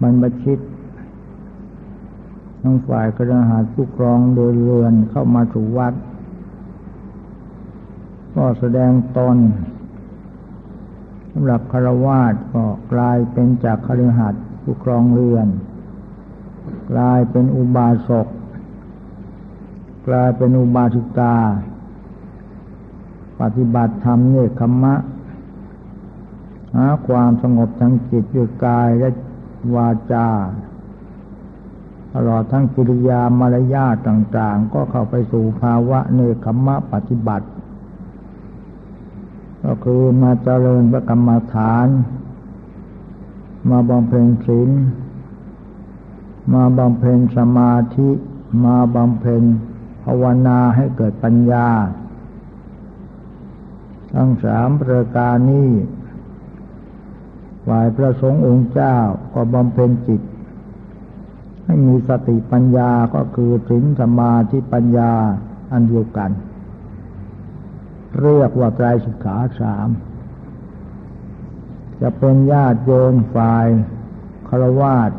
บรรพชิตทั้งฝ่ายกระหัสผู้ครองเดินเรือนเข้ามาสู่วัด ก็แสดงตนสำหรับคารวาสก็กลายเป็นจากคฤหัสผู้ครองเรือน กลายเป็นอุบาสกกลายเป็นอุบาสิกา ปฏิบัติธรรมเนคขมะหาความสงบทางจิตด้วยกายและ วาจาตลอดทั้งกิริยามารยาทต่างๆ ก็เข้าไปสู่ภาวะเนคขมะปฏิบัติ ก็คือมาเจริญพระกรรมฐาน มาบำเพ็ญศีลมาบำเพ็ญสมาธิ มาบำเพ็ญภาวนาให้เกิดปัญญา ทั้งสามประการนี้ ฝ่ายพระสงฆ์องค์เจ้าก็บำเพ็ญจิต ให้มีสติปัญญาก็คือสินสมาธิปัญญาอันเดียวกัน เรียกว่าไตรสิกขาสามจะเป็นญาติโยมฝ่ายคารวาส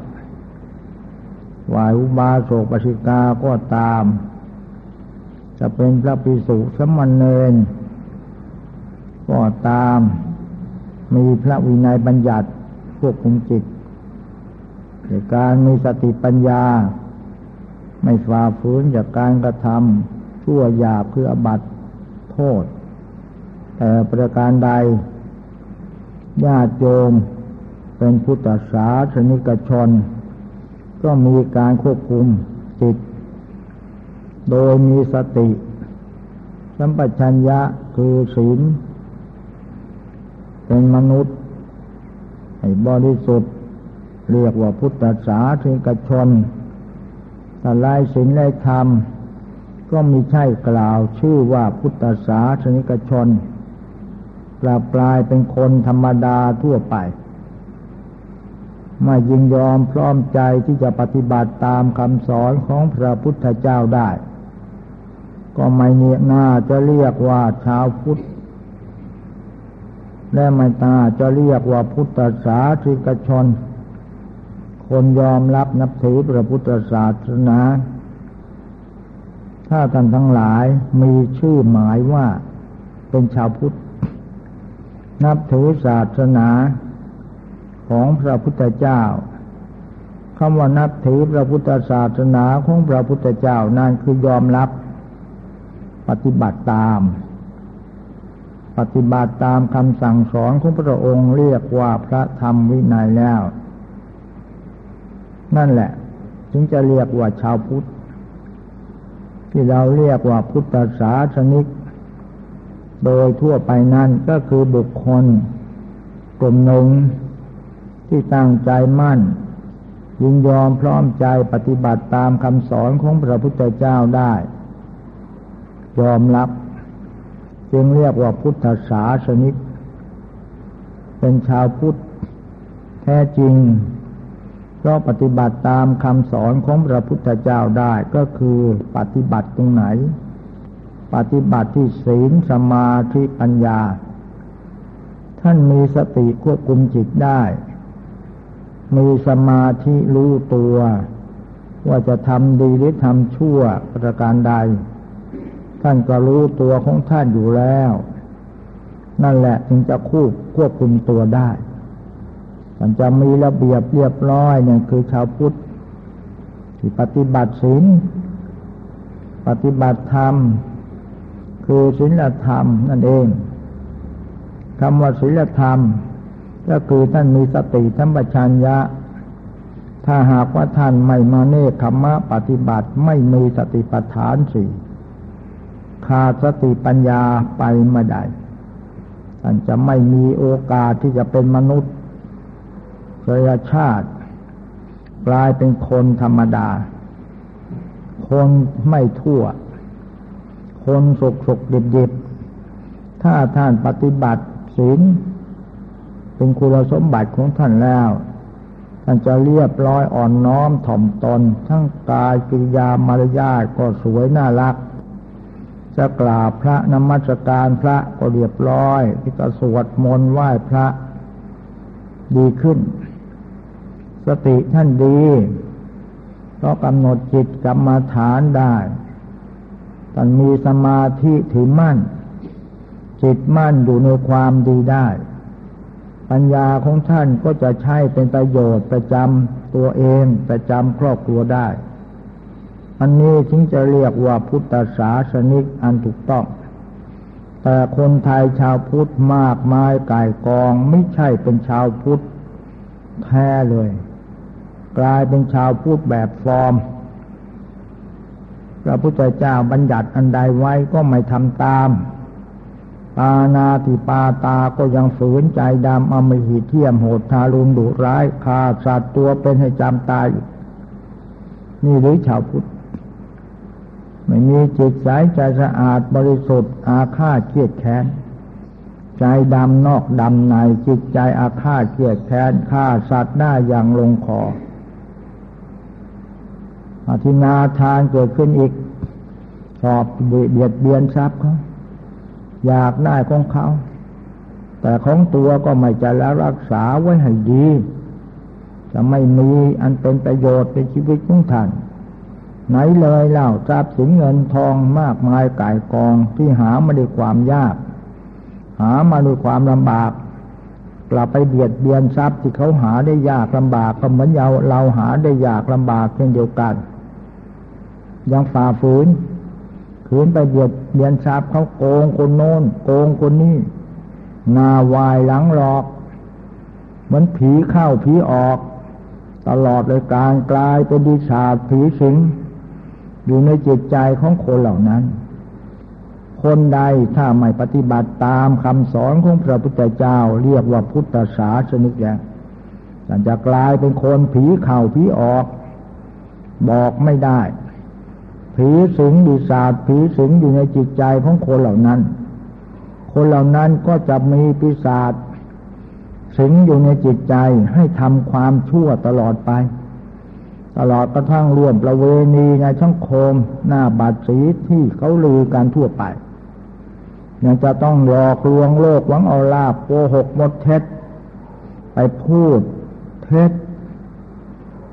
ฝ่ายอุบาสกปชิกาก็ตาม จะเป็นพระภิกษุสมณเณรก็ตาม มีพระวินัยบัญญัติควบคุมจิตในการมีสติปัญญา ไม่ฝ่าฝืนจากการกระทำชั่วหยาบคืออบัตโทษ แต่ประการใดญาติโยมเป็นพุทธศาสนิกชน ก็มีการควบคุมจิต โดยมีสติ สัมปชัญญะคือศีล เป็นมนุษย์ ให้บริสุทธิ์ เรียกว่าพุทธศาสนิกชนแต่ลายศีลลายธรรม ก็มีใช่กล่าวชื่อว่าพุทธศาสนิกชนกลับกลายเป็นคนธรรมดาทั่วไปไม่ยินยอมพร้อมใจที่จะปฏิบัติตามคำสอนของพระพุทธเจ้าได้ ก็ไม่เนียหน่าจะเรียกว่าชาวพุทธ และไม่ตาจะเรียกว่าพุทธศาสนิกชน คนยอมรับนับถือพระพุทธศาสนา ถ้าท่านทั้งหลายมีชื่อหมายว่าเป็นชาวพุทธ นับถือศาสนาของพระพุทธเจ้าคำว่านับถือพระพุทธศาสนาของพระพุทธเจ้านั่นคือยอมรับปฏิบัติตาม ปฏิบัติตามคำสั่งสอนของพระองค์เรียกว่าพระธรรมวินัยแล้ว นั่นแหละถึงจะเรียกว่าชาวพุทธ ที่เราเรียกว่าพุทธศาสนิก โดยทั่วไปนั้นก็คือบุคคลกลุ่มหนึ่งที่ตั้งใจมั่น ยินยอมพร้อมใจปฏิบัติตามคำสอนของพระพุทธเจ้าได้ ยอมรับ จึงเรียกว่าพุทธศาสนิก เป็นชาวพุทธแท้จริงเพราะปฏิบัติตามคำสอนของพระพุทธเจ้าได้ก็คือปฏิบัติตรงไหน ปฏิบัติที่ศีลสมาธิปัญญา ท่านมีสติควบคุมจิตได้ มีสมาธิรู้ตัว ว่าจะทำดีหรือทำชั่วประการใด ท่านก็รู้ตัวของท่านอยู่แล้ว นั่นแหละจึงจะควบควบคุมตัวได้ มันจะมีระเบียบเรียบร้อยเนี่ยคือชาวพุทธที่ปฏิบัติศีลปฏิบัติธรรม คือศีลธรรมนั่นเองคำว่าศีลธรรม ก็คือท่านมีสติธรรมชัญญะ ถ้าหากว่าท่านไม่มาเนคขมะปฏิบัติไม่มีสติปัฏฐานสี่ ขาดสติปัญญาไปไม่ได้ท่านจะไม่มีโอกาสที่จะเป็นมนุษย์ระชาติ กลายเป็นคนธรรมดา คนไม่ทั่ว คนสุกสกดิบดิบถ้าท่านปฏิบัติศีลเป็นคุณสมบัติของท่านแล้วท่านจะเรียบร้อยอ่อนน้อมถ่อมตน ทั้งกายกิริยามารยาทก็สวยน่ารัก จะกราบพระนมัสการพระก็เรียบร้อยที่จะสวดมนต์ไหว้พระดีขึ้น สติท่านดีก็กำหนดจิตกรรมฐานได้ท่านมีสมาธิถือมั่น จิตมั่นอยู่ในความดีได้ ปัญญาของท่านก็จะใช้เป็นประโยชน์ประจำตัวเองประจำครอบครัวได้ อันนี้ถึงจะเรียกว่าพุทธศาสนิกอันถูกต้อง แต่คนไทยชาวพุทธมากมายกายกองไม่ใช่เป็นชาวพุทธแท้เลย กลายเป็นชาวพุทธแบบฟอร์มพระพุทธเจ้าบัญญัติอันใดไว้ก็ไม่ทำตาม ปานาติปาตาก็ยังฝืนใจดำอมหิเทียมโหดทารุณดุร้ายฆ่าสัตว์ตัวเป็นให้จำตาย นี่หรือชาวพุทธ ไม่มีจิตใสใจสะอาดบริสุทธิ์ อาฆาตเกียดแค้น ใจดำนอกดำในจิตใจอาฆาตเกียดแค้นฆ่าสัตว์ได้อย่างลงคออธินาทานเกิดขึ้นอีกชอบเบียดเบียนทรัพย์เขาอยากได้ของเขา แต่ของตัวก็ไม่จะแล้วรักษาไว้ให้ดี จะไม่มีอันเป็นประโยชน์ในชีวิตของท่าน ไหนเลยเล่าทรัพย์สินเงินทองมากมายกายกองที่หามาด้วยความยาก หามาด้วยความลำบากกลับไปเบียดเบียนทรัพย์ที่เขาหาได้ยากลำบากก็เหมือนเราเราหาได้ยากลำบากเช่นเดียวกัน ยังฝ่าฝืนขืนไปเบียดเบียนทรัพย์เขาโกงคนโน้น โกงคนนี้นาวายหลังหลอก เหมือนผีเข้าผีออก ตลอดเลยการกลายเป็นดิชาผีสิง อยู่ในจิตใจของคนเหล่านั้น คนใดถ้าไม่ปฏิบัติตามคำสอนของพระพุทธเจ้า เรียกว่าพุทธศาสนิกแล้วจะกลายเป็นคนผีเข่าผีออก บอกไม่ได้ ผีสิงดิศาสผีสิงอยู่ในจิตใจของคนเหล่านั้น คนเหล่านั้นก็จะมีปีศาจสิงอยู่ในจิตใจให้ทำความชั่วตลอดไป ตลอดกระทั่งร่วมประเวณีในช่องโคมหน้าบาดสีที่เขาลือการทั่วไป ยังจะต้องหลอกลวงโลกหวังเอาลาบโกหกมดเท็จ ไปพูดเท็จ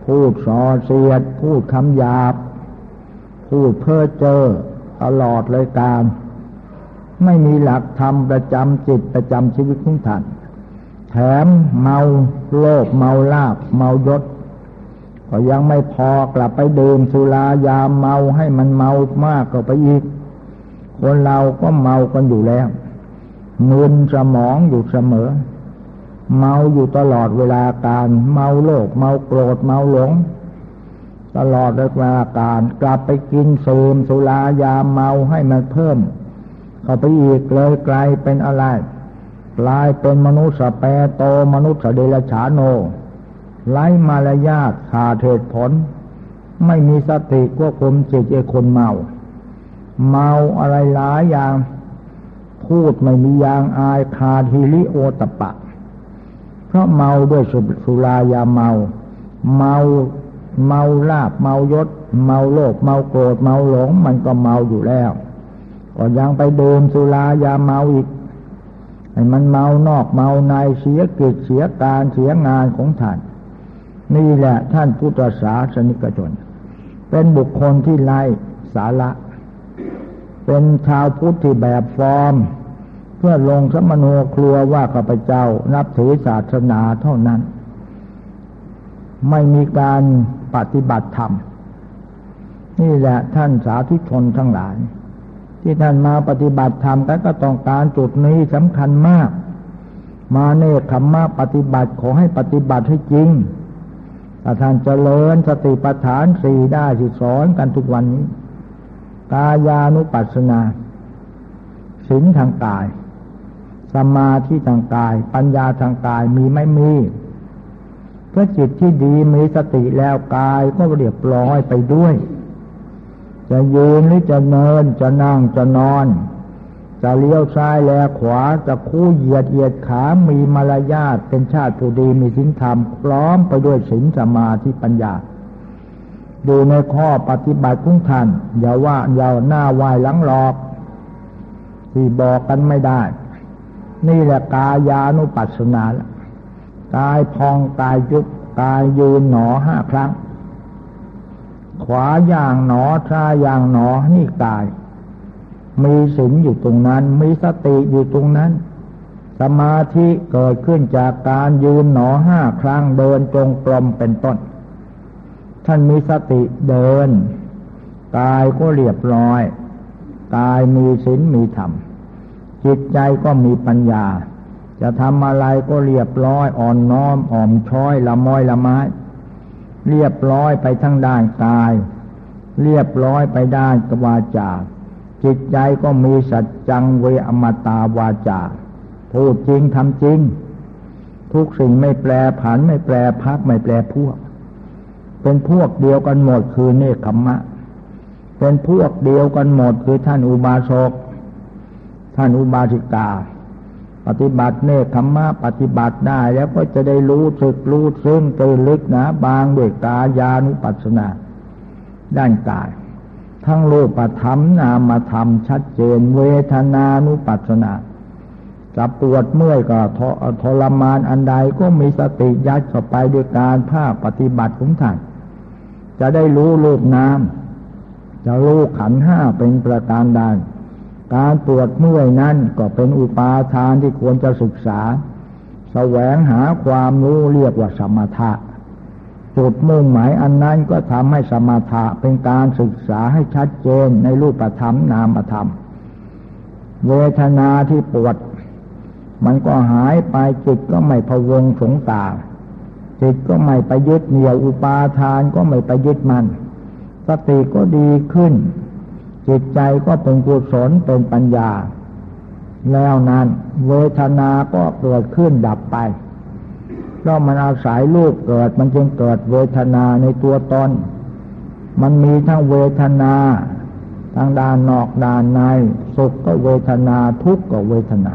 พูดส่อเสียด พูดคำหยาบ พูดเพ้อเจอตลอดเลยการ ไม่มีหลักธรรมประจำจิตประจำชีวิตของท่านแถมเมาโลภเมาลาบเมายศ ก็ยังไม่พอกลับไปดื่มสุรายาเมาให้มันเมามากก็ไปอีก คนเราก็เมากันอยู่แล้วมึนสมองอยู่เสมอ เมาอยู่ตลอดเวลาการ เมาโลภเมาโกรธเมาหลง ตลอดเวลาการ กลับไปกินเสมสุรายาเมาให้มันเพิ่ม เข้าไปอีกเลยกลายเป็นอะไรกลายเป็นมนุษย์สเปโตมนุษย์เดลฉานโน ไร้มารยาทขาดเหตุผล ไม่มีสติควบคุมจิตไอ้คนเมา เมาอะไรหลายอย่าง พูดไม่มียางอายขาดฮิริโอตปะ เพราะเมาด้วยสุรายาเมา เมาเมาลาบเมายศ เมาโลภเมาโกรธเมาหลง มันก็เมาอยู่แล้วก็ยังไปดื่มสุรายาเมาอีกให้มันเมานอกเมาในเสียกิจเสียการเสียงานของท่าน นี่แหละท่านพุทธศาสนิกชน เป็นบุคคลที่ไร้สาระ เป็นชาวพุทธที่แบบฟอร์ม เพื่อลงสมโนครัวว่าข้าพเจ้านับถือศาสนาเท่านั้น ไม่มีการปฏิบัติธรรม นี่แหละท่านสาธุชนทั้งหลาย ที่ท่านมาปฏิบัติธรรมก็ต้องการจุดนี้สำคัญมาก มาเนคขมมาปฏิบัติขอให้ปฏิบัติให้จริง ถ้าท่านเจริญสติปัฏฐานสี่ได้ที่สอนกันทุกวันนี้ กายานุปัสสนาสินทางกาย สมาธิทางกาย ปัญญาทางกายมีไม่มีเพราะจิตที่ดีมีสติแล้วกายก็เรียบร้อยไปด้วย จะยืนหรือจะเนินจะนั่งจะนอน จะเลี้ยวซ้ายแลขวาจะคู่เหยียดเหยียดขามีมารยาทเป็นชาติผู้ดีมีสินธรรมพร้อมไปด้วยสินสมาธิปัญญา ดูในข้อปฏิบัติของท่านอย่าว่าอย่าหน้าไหวหลังหลอกที่บอกกันไม่ได้ นี่แหละกายานุปัสสนาละกายพองกายยุบกายยืนหนอห้าครั้ง ขวาอย่างหนอซ้ายอย่างหนอนี่กาย มีศีลอยู่ตรงนั้น มีสติอยู่ตรงนั้น สมาธิเกิดขึ้นจากการยืนหนอห้าครั้งเดินจงกรมเป็นต้น ท่านมีสติเดิน กายก็เรียบร้อย กายมีศีลมีธรรม จิตใจก็มีปัญญา จะทำอะไรก็เรียบร้อยอ่อนน้อมอ่อมช้อยละม้อยละไม้เรียบร้อยไปทั้งด้านกาย เรียบร้อยไปด้านกวาจา จิตใจก็มีสัจจังเวอมตาวาจาพูดจริงทำจริง ทุกสิ่งไม่แปรผัน ไม่แปรพักไม่แปรพวก เป็นพวกเดียวกันหมดคือเนคขมะ เป็นพวกเดียวกันหมดคือท่านอุบาสกท่านอุบาสิกา ปฏิบัติเนคขมมะปฏิบัติได้แล้วก็จะได้รู้สึกรู้ซึ่งตื่นลึกนะบางเวยกายานุปัสสนา ด้านกาย ทั้งรูปธรรมนามธรรมชัดเจน เวทนานุปัสสนาจะปวดเมื่อยก็ทรมานอันใดก็มีสติยัดเข้าไปด้วยการภาคปฏิบัติของท่านจะได้รู้รูปนามจะรู้ขันห้าเป็นประการใดการปวดเมื่อยนั้นก็เป็นอุปาทานที่ควรจะศึกษา แสวงหาความรู้เรียกว่าสมถะ จุดมุ่งหมายอันนั้นก็ทำให้สมถะเป็นการศึกษาให้ชัดเจนในรูปธรรมนามธรรม เวทนาที่ปวด มันก็หายไปจิตก็ไม่พวงสงตาจิตก็ไม่ไปยึดเหนี่ยวอุปาทานก็ไม่ไปยึดมัน สติก็ดีขึ้น จิตใจก็เป็นกุศลเป็นปัญญา แล้วนั้นเวทนาก็เกิดขึ้นดับไป เพราะมันอาศัยรูปเกิด มันจึงเกิดเวทนาในตัวตน มันมีทั้งเวทนาทางด้านนอกด้านใน สุขก็เวทนาทุกข์ก็เวทนา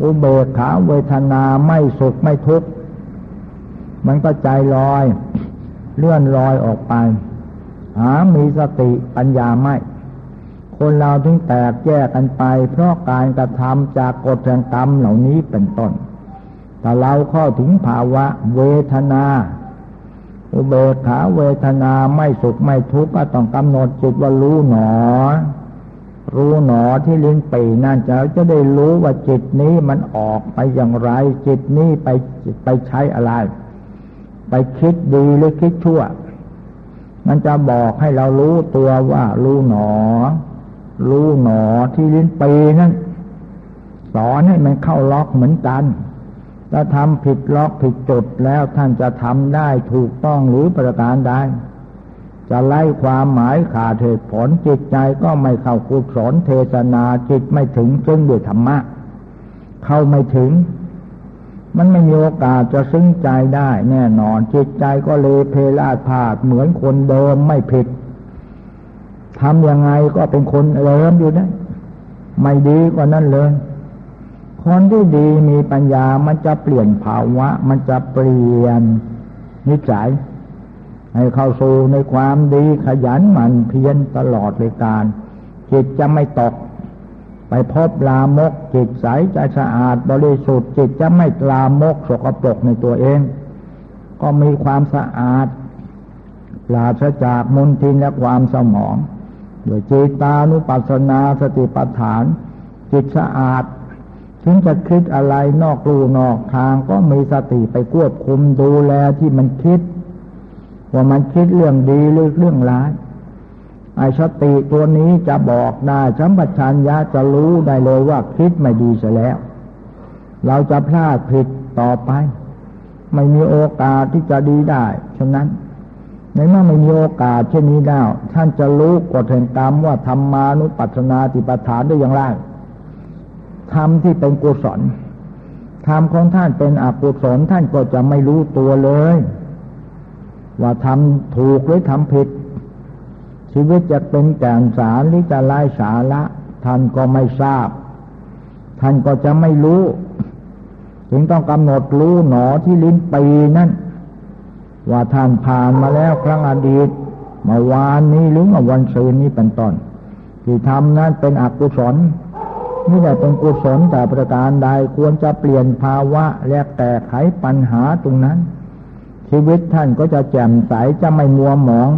อุเบกขาเวทนาไม่สุขไม่ทุกข์มันก็ใจลอย เลื่อนลอยออกไป หามีสติปัญญาไม่ คนเราถึงแตกแยกกันไป เพราะการกระทำจากกฎแห่งกรรมเหล่านี้เป็นต้น แต่เราเข้าถึงภาวะเวทนาอุเบกขาเวทนาไม่สุขไม่ทุกข์ก็ต้องกำหนดจิตว่ารู้หนอ รู้หนอที่ลิ้นปีนั่นจะจะได้รู้ว่าจิตนี้มันออกไปอย่างไร จิตนี้ไปไปใช้อะไร ไปคิดดีหรือคิดชั่ว มันจะบอกให้เรารู้ตัวว่ารู้หนอ รู้หนอที่ลิ้นปีนั้นสอนให้มันเข้าล็อกเหมือนกัน ถ้าทำผิดล็อกผิดจุดแล้วท่านจะทำได้ถูกต้องหรือประการใดจะไล่ความหมายขาดเหตุผลจิตใจก็ไม่เข้ากุศลเทศนาจิตไม่ถึงซึ่งด้วยธรรมะ เข้าไม่ถึง มันไม่มีโอกาสจะซึ้งใจได้แน่นอนจิตใจก็เลยเพลาดพาดเหมือนคนเดิมไม่ผิดทำยังไงก็เป็นคนเริมอยู่นะไม่ดีกว่านั้นเลย คนที่ดีมีปัญญามันจะเปลี่ยนภาวะ มันจะเปลี่ยนนิสัย ให้เข้าสู่ในความดีขยันหมั่นเพียรตลอดเลยการ จิตจะไม่ตก ไปพบลามก จิตใสจะสะอาดบริสุทธิ์จิตจะไม่ลามกสกปรกในตัวเอง ก็มีความสะอาดปราศจากมลทินและความสมองโดยจิตานุปัสสนาสติปัฏฐาน จิตสะอาด ถึงจะคิดอะไรนอกรูนอกทางก็มีสติไปควบคุมดูแลที่มันคิด ว่ามันคิดเรื่องดีหรือเรื่องร้ายไอ้สติตัวนี้จะบอกได้สัมปชัญญะจะรู้ได้เลยว่าคิดไม่ดีเสียแล้ว เราจะพลาดผิดต่อไป ไม่มีโอกาสที่จะดีได้ ฉะนั้นในเมื่อไม่มีโอกาสเช่นนี้แล้วท่านจะรู้กฎแห่งกรรมว่าธรรมานุปัสสนาติปฐานได้อย่างไร ธรรมที่เป็นกุศลธรรมของท่านเป็นอกุศลท่านก็จะไม่รู้ตัวเลย ว่าทำถูกหรือทำผิด ชีวิตจะเป็นแก่นสารหรือจะไล่สาระท่านก็ไม่ทราบ ท่านก็จะไม่รู้ ถึงต้องกำหนดรู้หนอที่ลิ้นปีนั่นว่าท่านผ่านมาแล้วครั้งอดีตเมื่อวานนี้หรือเมื่อวันซืนนี้เป็นต้นที่ทำนั้นเป็นอกุศล นี่แหละเป็นกุศลแต่ประการใดควรจะเปลี่ยนภาวะและแก้ไขปัญหาตรงนั้น ชีวิตท่านก็จะแจ่มใสจะไม่มัวหมอง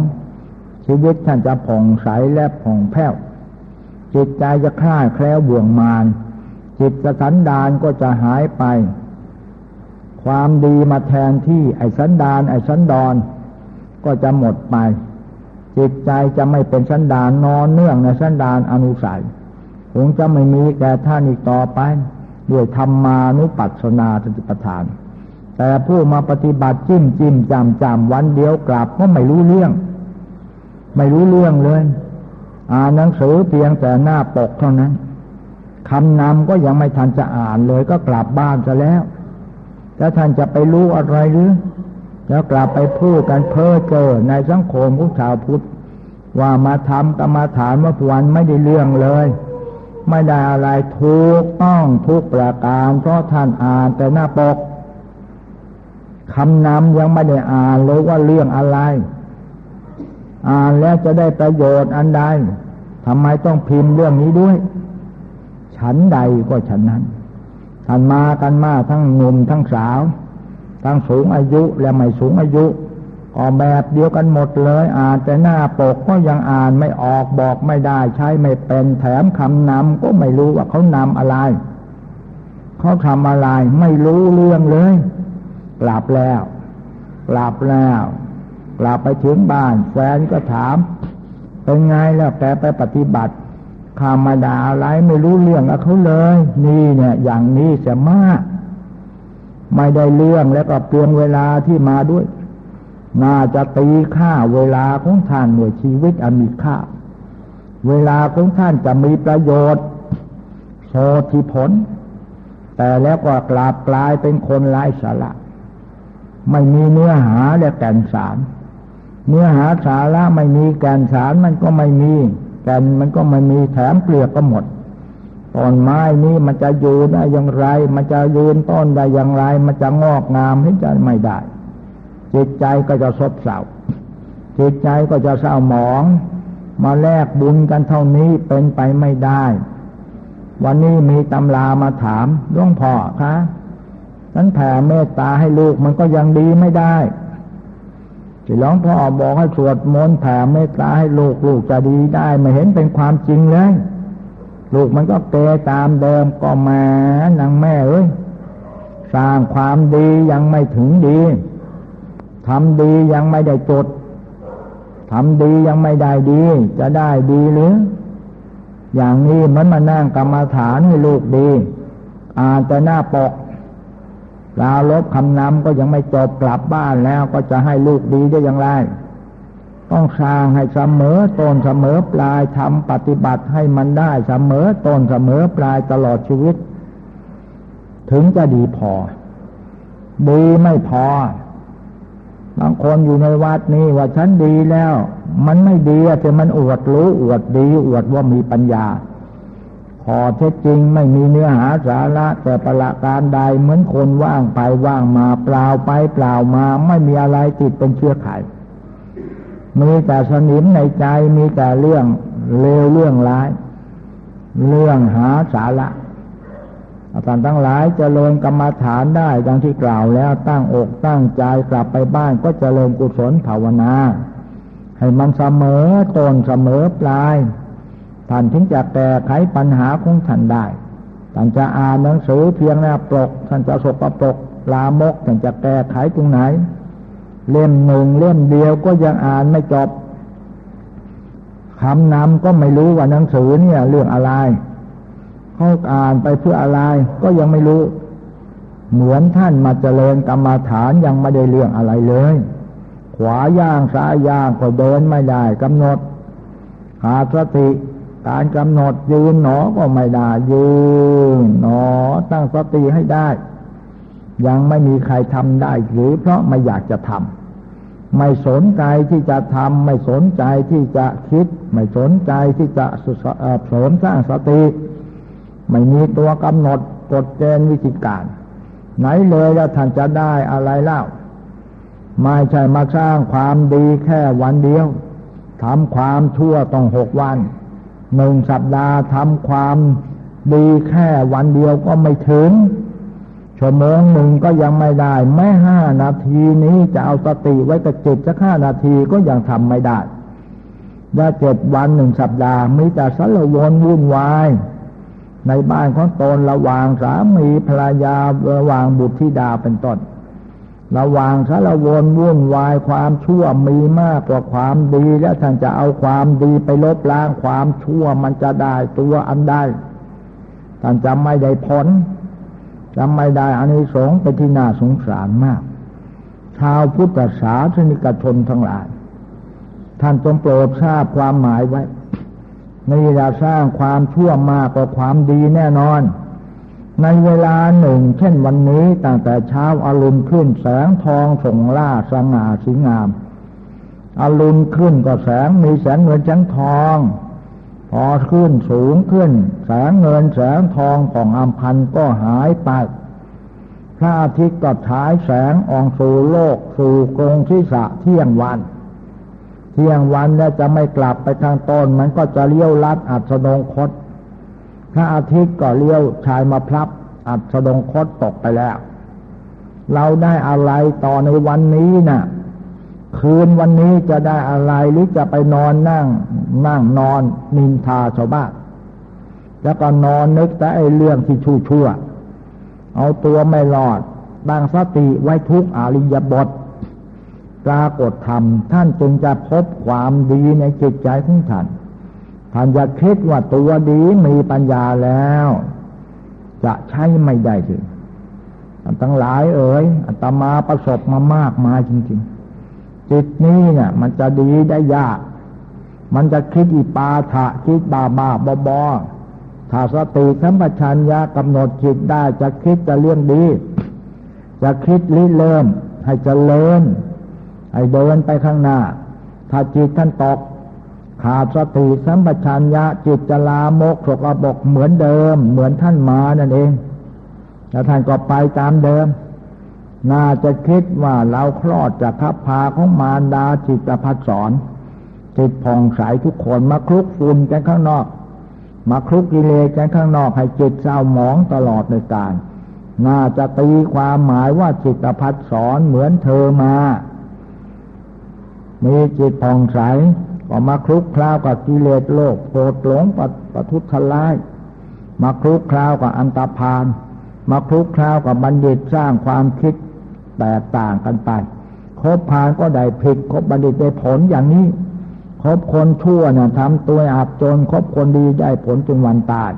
ชีวิตท่านจะผ่องใสและผ่องแผ้ว จิตใจจะคลายแคล้วบ่วงมาน จิตสันดานก็จะหายไป ความดีมาแทนที่ไอ้สันดานไอ้สันดอน ก็จะหมดไป จิตใจจะไม่เป็นสันดานนอนเนื่องในสันดานอนุสัย คงจะไม่มีแก่ท่านอีกต่อไปด้วยธรรมานุปัสสนาสติปัฏฐาน แต่ผู้มาปฏิบัติจิ้มจิ้มจำจำวันเดียวกลับก็ไม่รู้เรื่อง ไม่รู้เรื่องเลย อ่านหนังสือเพียงแต่หน้าปกเท่านั้นคำนำก็ยังไม่ทันจะอ่านเลยก็กลับบ้านซะแล้ว แล้วท่านจะไปรู้อะไรหรือ แล้วกลับไปพูดกันเพ้อเจอในสังคมของชาวพุทธว่ามาทำกรรมาฐานว่าวันไม่ได้เรื่องเลย ไม่ได้อะไรถูกต้องทุกประการ เพราะท่านอ่านแต่หน้าปกคำนำยังไม่ได้อ่านเลยว่าเรื่องอะไร อ่านแล้วจะได้ประโยชน์อันใดทำไมต้องพิมพ์เรื่องนี้ด้วย ฉันใดก็ฉันนั้นท่านมากันมาทั้งหนุ่มทั้งสาว ทั้งสูงอายุและไม่สูงอายุ ก็แบบเดียวกันหมดเลย อ่านแต่หน้าปกก็ยังอ่านไม่ออกบอกไม่ได้ใช้ไม่เป็นแถมคำนำก็ไม่รู้ว่าเขานำอะไร เขาทำอะไร ไม่รู้เรื่องเลยกลับแล้วกลับแล้วกลับไปถึงบ้านแฟนก็ถาม เป็นไงแล้วแกไปปฏิบัติคำมาดาอะไรไม่รู้เรื่องกับเขาเลย นี่เนี่ย อย่างนี้เสียมาก ไม่ได้เรื่องแล้วก็เปลืองเวลาที่มาด้วย น่าจะตีค่าเวลาของท่านหน่วยชีวิตอมีค่า เวลาของท่านจะมีประโยชน์โสทิผล แต่แล้วก็กลาบกลายเป็นคนไร้สาระ ไม่มีเนื้อหาและแก่นสาร เนื้อหาสาระไม่มีแก่นสารมันก็ไม่มีแก่นมันก็ไม่มีแถมเปลือกก็หมดต้นไม้นี้มันจะอยู่ได้อย่างไร มันจะยืนต้นได้อย่างไร มันจะงอกงามให้จะไม่ได้ จิตใจก็จะซบเศร้าจิตใจก็จะเศร้าหมอง มาแลกบุญกันเท่านี้เป็นไปไม่ได้ วันนี้มีตำรามาถามหลวงพ่อคะนั้นแผ่เมตตาให้ลูกมันก็ยังดีไม่ได้ที่หลวงพ่อบอกให้สวดมนต์แผ่เมตตาให้ลูกลูกจะดีได้ไม่เห็นเป็นความจริงเลย ลูกมันก็เกตามเดิมก็มานางแม่เอ้ย สร้างความดียังไม่ถึงดี ทำดียังไม่ได้จดทำดียังไม่ได้ดี จะได้ดีหรือ อย่างนี้มันมานั่งกรรมฐานให้ลูกดี อาจจะหน้าปกลาลบคำนำก็ยังไม่จบกลับบ้านแล้วก็จะให้ลูกดีได้อย่างไร ต้องสร้างให้เสมอต้นเสมอปลายทำปฏิบัติให้มันได้เสมอต้นเสมอปลายตลอดชีวิต ถึงจะดีพอ ดีไม่พอ บางคนอยู่ในวัดนี้ว่าฉันดีแล้ว มันไม่ดีแต่มันอวดรู้อวดดี อวดว่ามีปัญญาพอเท็จจริงไม่มีเนื้อหาสาระแต่ประละการใดเหมือนคนว่างไปว่างมาเปล่าไปเปล่ามาไม่มีอะไรติดเป็นเชื้อไขมีแต่สนิมในใจมีแต่เรื่องเลวเรื่องร้าย เรื่องหาสาระ ท่านทั้งหลายจเจริญกรรมฐานได้ดังที่กล่าวแล้วตั้งอกตั้งใจกลับไปบ้านก็จเจริญกุศลภาวนา ให้มันเสมอต้นเสมอปลายท่านถึงจะแก้ไขปัญหาของท่านได้ท่านจะอ่านหนังสือเพียงหน้าปกท่านจะสกปรกลามกท่านจะแก้ไขตรงไหน เล่มหนึ่งเล่มเดียวก็ยังอ่านไม่จบคำนำก็ไม่รู้ว่าหนังสือเนี่ยเรื่องอะไร เขาอ่านไปเพื่ออะไร ก็ยังไม่รู้ เหมือนท่านมาเจริญกรรมาฐานยังไม่ได้เรื่องอะไรเลย ขวาย่างซ้ายย่างก็เดินไม่ได้กำหนดขาดสติการกำหนดยืนหนอก็ไม่ได้ยืนหนอตั้งสติให้ได้ ยังไม่มีใครทำได้หรือเพราะไม่อยากจะทำไม่สนใจที่จะทำไม่สนใจที่จะคิด ไม่สนใจที่จะสอนสร้างสติ ไม่มีตัวกำหนดกฎเกณฑ์วิธีการ ไหนเลยแล้วท่านจะได้อะไรเล่าไม่ใช่มาสร้างความดีแค่วันเดียวทำความชั่วต้องหกวันหนึ่งสัปดาห์ทำความดีแค่วันเดียวก็ไม่ถึงชั่วโมงหนึ่งก็ยังไม่ได้แม้ห้านาทีนี้จะเอาสติไว้กับจิตสักห้านาทีก็ยังทำไม่ได้ว่าเจ็ดวันหนึ่งสัปดาห์มีแต่สารวนวุ่นวาย ในบ้านของตนระหว่างสามีภรรยาระหว่างบุตรธิดาเป็นต้น ระหว่างสารวนวุ่นวายความชั่วมีมากกว่าความดี และท่านจะเอาความดีไปลบล้างความชั่วมันจะได้ตัวอันได้ท่านจะไม่ได้ผลจำไม่ได้อานิสงส์เป็นที่น่าสงสารมาก ชาวพุทธศาสนิกชนทั้งหลาย ท่านจงโปรดทราบความหมายไว้ นี่จะสร้างความชั่วมากกว่าความดีแน่นอน ในเวลาหนึ่ง เช่นวันนี้ตั้งแต่เช้าอารุณขึ้นแสงทองส่งล่าสง่าสีงามอารุณขึ้นก็แสงมีแสงเงินแสงทอง พอขึ้นสูงขึ้น แสงเงินแสงทองของอัมพันก็หายไปพระอาทิตย์ก็ฉายแสงอองสู่โลกสู่กรงที่สะเที่ยงวัน เที่ยงวันแล้วจะไม่กลับไปทางต้น มันก็จะเลี้ยวลัดอัศดงคตพระอาทิตย์ก็เลี้ยวชายมาพลับ อัศดงคตตกไปแล้ว เราได้อะไรต่อในวันนี้นะ่ะ คืนวันนี้จะได้อะไรหรือจะไปนอนนั่ง นั่งนอนนินทาชาวบ้านแล้วก็นอนนึกแต่ไอ้เรื่องที่ชั่วชั่วเอาตัวไม่รอดตั้งสติไว้ทุกอริยบท ปรากฏธรรม ท่านจึงจะพบความดีในจิตใจของท่านท่านจะคิดว่าตัวดีมีปัญญาแล้ว จะใช้ไม่ได้สิท่านทั้งหลายเอ๋ยอัตมาประสบมามากมายจริงๆ จิตนี้เนี่ย มันจะดีได้ยาก มันจะคิดอีปาถะคิดบาบาบอบอถ้าสติสัมปชัญญะกำหนดจิตได้จะคิดจะเรื่องดี จะคิดริเริ่ม ให้เจริญ ให้เดินไปข้างหน้า ถ้าจิตท่านตก ขาดสติสัมปชัญญะจิตจะลามกสกบกเหมือนเดิม เหมือนท่านมานั่นเอง แล้วท่านก็ไปตามเดิม น่าจะคิดว่าเราคลอดจากทัพพาของมารดาจิตพัฒสอนจิตผ่องใสทุกคนมาคลุกฝุ่นกันข้างนอก มาคลุกกิเลสกันข้างนอก ให้จิตเศร้าหมองตลอดในการน่าจะตีความหมายว่าจิตพัฒสอนเหมือนเธอมา มีจิตผ่องใสก็มาคลุกคล้าวกับกิเลสโลกโกรธหลงปทุทลาย มาคลุกคล้าวกับอันตรพาน มาคลุกคล้าวกับบัณฑิตสร้างความคิดแตกต่างกันไปคบพานก็ได้ผิดคบบัณฑิตได้ผลอย่างนี้คบคนชั่วเนี่ยทำตัวอับจนคบคนดีได้ผลจนวันตาย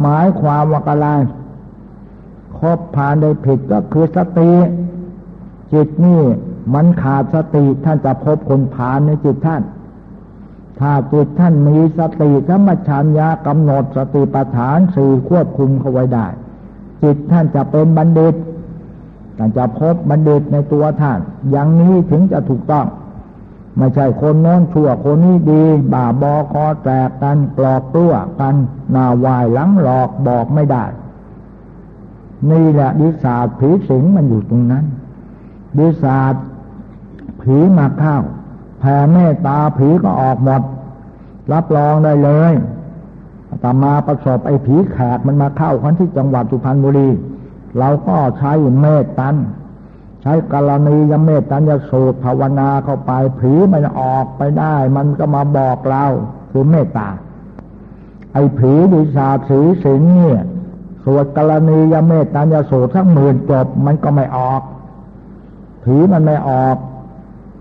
หมายความว่าอะไรคบพานได้ผิดก็คือสติจิตนี่ มันขาดสติท่านจะพบคนพานในจิตท่าน ถ้าจิตท่านมีสติสมัชัญญากำหนดสติปัฏฐานสี่ควบคุมเขาไว้ได้ จิตท่านจะเป็นบัณฑิตท่านจะพบบัณฑิตในตัวท่าน อย่างนี้ถึงจะถูกต้อง ไม่ใช่คนโน้นชั่วคนนี้ดี บ่าบอคอแตกกันกลอกตัวกันนาวายหลังหลอกบอกไม่ได้ นี่แหละดิศาสตร์ผีสิงมันอยู่ตรงนั้นดิศาสตร์ ผีมาเข้าแผ่เมตตาผีก็ออกหมด รับรองได้เลยต่มาประสบไอ้ผีแขกมันมาเข้าคนที่จังหวัดสุพรรณบุรี เราก็ใช้เมตตัน ใช้กรณียเมตตันยสูตรภาวนาเข้าไป ผีมันออกไปได้ มันก็มาบอกเราคือเมตตา ไอ้ผีดิสาสีสิงเนี่ยสวดกรณียเมตตันยสูตรทั้งหมื่นจบมันก็ไม่ออก ผีมันไม่ออก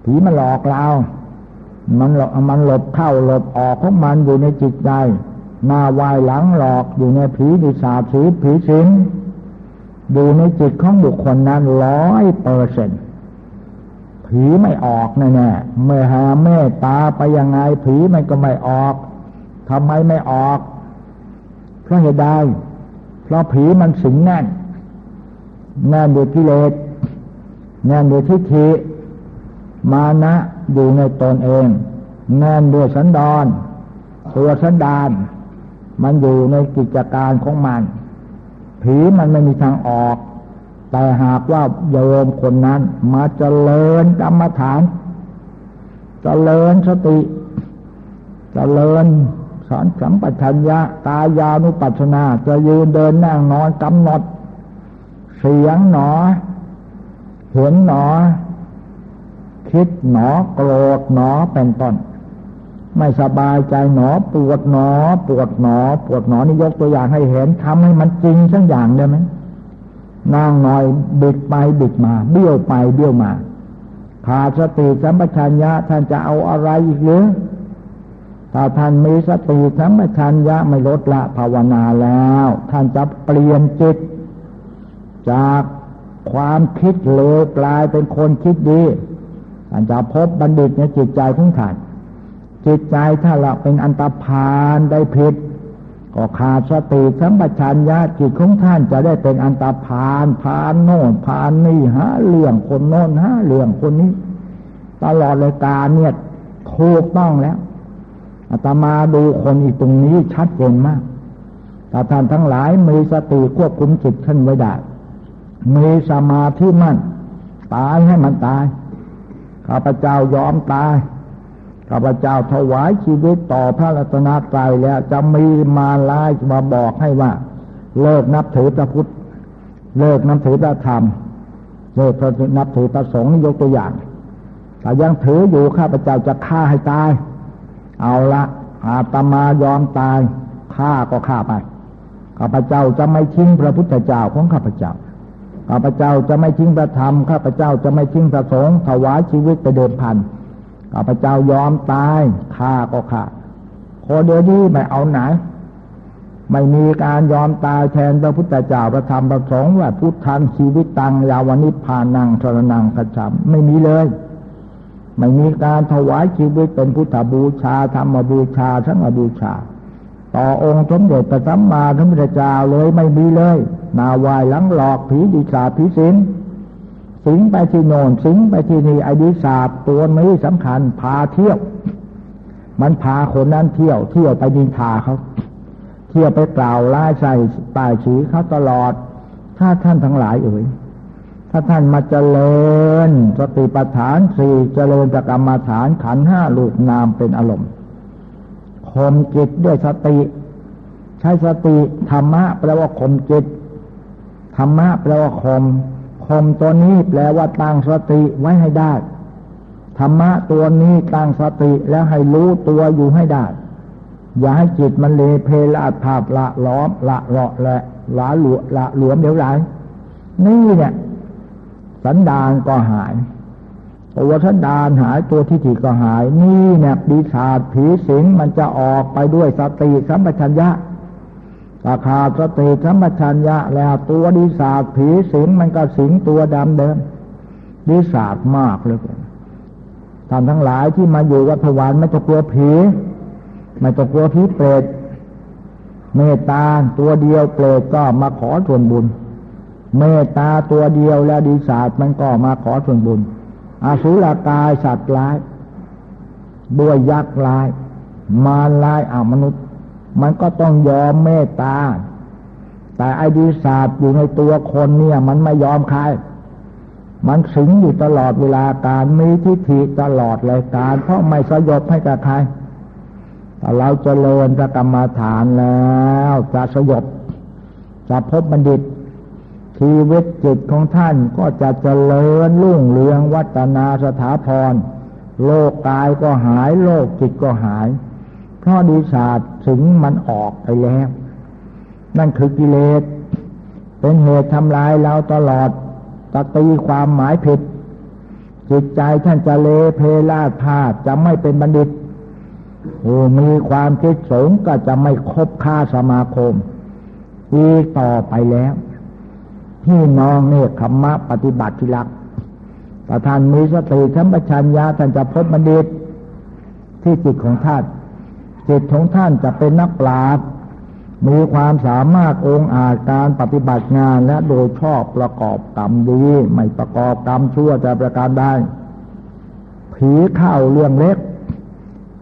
ผีมันหลอกเรา มันหลมันหลบเข้าหลบออกของมันอยู่ในจิตใจหน้าวายหลังหลอกอยู่ในผีดิสาสีผีสิงอยู่ในจิตของบุคคลนั้นร้อยเปอร์เซ็นผีไม่ออกแน่ๆเมื่อหาเมตตาไปยังไงผีมันก็ไม่ออกทำไมไม่ออกเพราะเหตุใดเพราะผีมันสิงแน่นแน่นด้วยกิเลสแน่นด้วยทิฏฐิ มานะอยู่ในตนเองแน่นด้วยสันดอนตัวสันดาน มันอยู่ในกิจการของมัน ผีมันไม่มีทางออก แต่หากว่าโยมคนนั้นมาเจริญกรรมฐานเจริญสติเจริญสอนสัมปชัญญะตายานุปัสนา จะยืนเดินนั่งนอนกำหนด เสียงหนอ เห็นหนอ คิดหนอโกรธหนอเป็นต้นไม่สบายใจหนอปวดหนอ ปวดหนอ ปวดหนอนี่ยกตัวอย่างให้เห็นทำให้มันจริงสักอย่างได้ไหมนั่งหน่อยบิดไปบิดมา เบี้ยวไปเบี้ยวมาขาดสติสัมปชัญญะท่านจะเอาอะไรอีกหรือถ้าท่านมีสติสัมปชัญญะไม่ลดละภาวนาแล้ว ท่านจะเปลี่ยนจิต จากความคิดเลวกลายเป็นคนคิดดี ท่านจะพบบัณฑิตในจิตใจของท่านจิตใจถ้าเราเป็นอันตรพานได้ผิดก็ขาดสติสัมปชัญญะจิตของท่านจะได้เป็นอันตรพานพานโน่นพานนี่หาเรื่องคนโน่นหาเรื่องคนนี้ ตลอดเลยการเนี่ยถูกต้องแล้วอาตมาดูคนอีกตรงนี้ชัดเจนมากถ้าท่านทั้งหลายมีสติควบคุมจิตท่านไว้ได้มีสมาธิมั่นตายให้มันตาย ข้าพเจ้ายอมตาย ข้าพเจ้าถวายชีวิตต่อพระรัตนตรัยแล้วจะมีมาลายมาบอกให้ว่า เลิกนับถือพระพุทธ เลิกนับถือพระธรรม เลิกนับถือพระสงฆ์ยกตัวอย่างแต่ยังถืออยู่ข้าพเจ้าจะฆ่าให้ตาย เอาละอาตมายอมตายฆ่าก็ฆ่าไปข้าพเจ้าจะไม่ทิ้งพระพุทธเจ้าของข้าพเจ้า ข้าพเจ้าจะไม่ทิ้งพระธรรม ข้าพเจ้าจะไม่ทิ้งพระสงฆ์ถวายชีวิตไปเดิมพัน ข้าพเจ้ายอมตายฆ่าก็ฆ่าคนเดียวนี้ไม่เอาไหน ไม่มีการยอมตายแทนพระพุทธเจ้าพระธรรมพระสงฆ์ว่าพุทธังชีวิตตังยาวนิพพานังสรนังขจามไม่มีเลย ไม่มีการถวายชีวิตเป็นพุทธบูชาธรรมบูชาทั้งบูชา ต่อองค์สมเด็จพระสัมมาสัมพุทธเจ้าเลยไม่มีเลยนาวายหลังหลอกผีดีศาผีสิงสิงไปที่โนนสิงไปที่นี่ไอ้ดีศาตัวนี้สำคัญพาเที่ยว มันพาคนนั้นเที่ยว เที่ยวไปดินทาเขาเที่ยวไปกล่าวล่าใส่ปายฉีเขาตลอด ถ้าท่านทั้งหลายเอ่ยถ้าท่านมาเจริญสติปัฏฐานสี่เจริญกรรมฐานขันห้าลูกนามเป็นอารมณ์ ข่มจิตด้วยสติ ใช้สติธรรมะแปลว่าข่มจิตธรรมะแปลว่าข่มข่มตัวนี้แปลว่าตั้งสติไว้ให้ได้ธรรมะตัวนี้ตั้งสติแล้วให้รู้ตัวอยู่ให้ได้อย่าให้จิตมันเลเพลาภาพละล้อมละเลาะละหละหลวละหลวมเดี๋ยวไรนี่เนี่ย สันดานก็หาย ตัวสันดานหายตัวทิฏฐิก็หาย นี่เนี่ยปีศาจผีสิงมันจะออกไปด้วยสติสัมปชัญญะตาขาดสติสัมปชัญญะ แล้วตัวดีศาจผีสิงมันก็สิงตัวดำเดิมดีศาจมากเลยท่านทั้งหลายที่มาอยู่วัดพวานไม่ต้องกลัวผีไม่ต้องกลัวผีเปรตเมตตาตัวเดียวเปรตก็มาขอส่วนบุญ เมตตาตัวเดียวแล้วดีศาสมันก็มาขอส่วนบุญ อาสุรกายสัตว์ร้ายด้วยยักษ์ร้าย มารร้ายอามนุษย์ มันก็ต้องยอมเมตตา แต่ไอ้ดีศาสตร์อยู่ในตัวคนเนี่ย มันไม่ยอมใครมันสิงอยู่ตลอดเวลาการมีทิฏฐิตลอดเลยการ เพราะไม่สยบให้กับใครแต่เราจเจริญกรรมฐานแล้วจะสยบจะพบบัณฑิต ชีวิตจิตของท่านก็จะเจริญรุ่งเรืองวัฒนาสถาพร โลกกายก็หายโลกจิตก็หาย เพราะดีศาสตร์ถึงมันออกไปแล้ว นั่นคือกิเลส เป็นเหตุทำลายเราตลอดตะตีความหมายผิด จิตใจท่านจะเลเพลาดพาดจะไม่เป็นบัณฑิตโอ้มีความคิดสงก็จะไม่คบค้าสมาคมอีกต่อไปแล้ว พี่น้องเนี่ยขมมะปฏิบัติที่รักแต่ท่านมีสติสัมปชัญญะท่านจะพบบัณฑิต ที่จิตของท่านจิตของท่านจะเป็นนักปราชญ์มีความสามารถองค์อาจการปฏิบัติงานและโดยชอบประกอบกรรมดี ไม่ประกอบกรรมชั่วจะประการได้ผีเข้าเรื่องเล็ก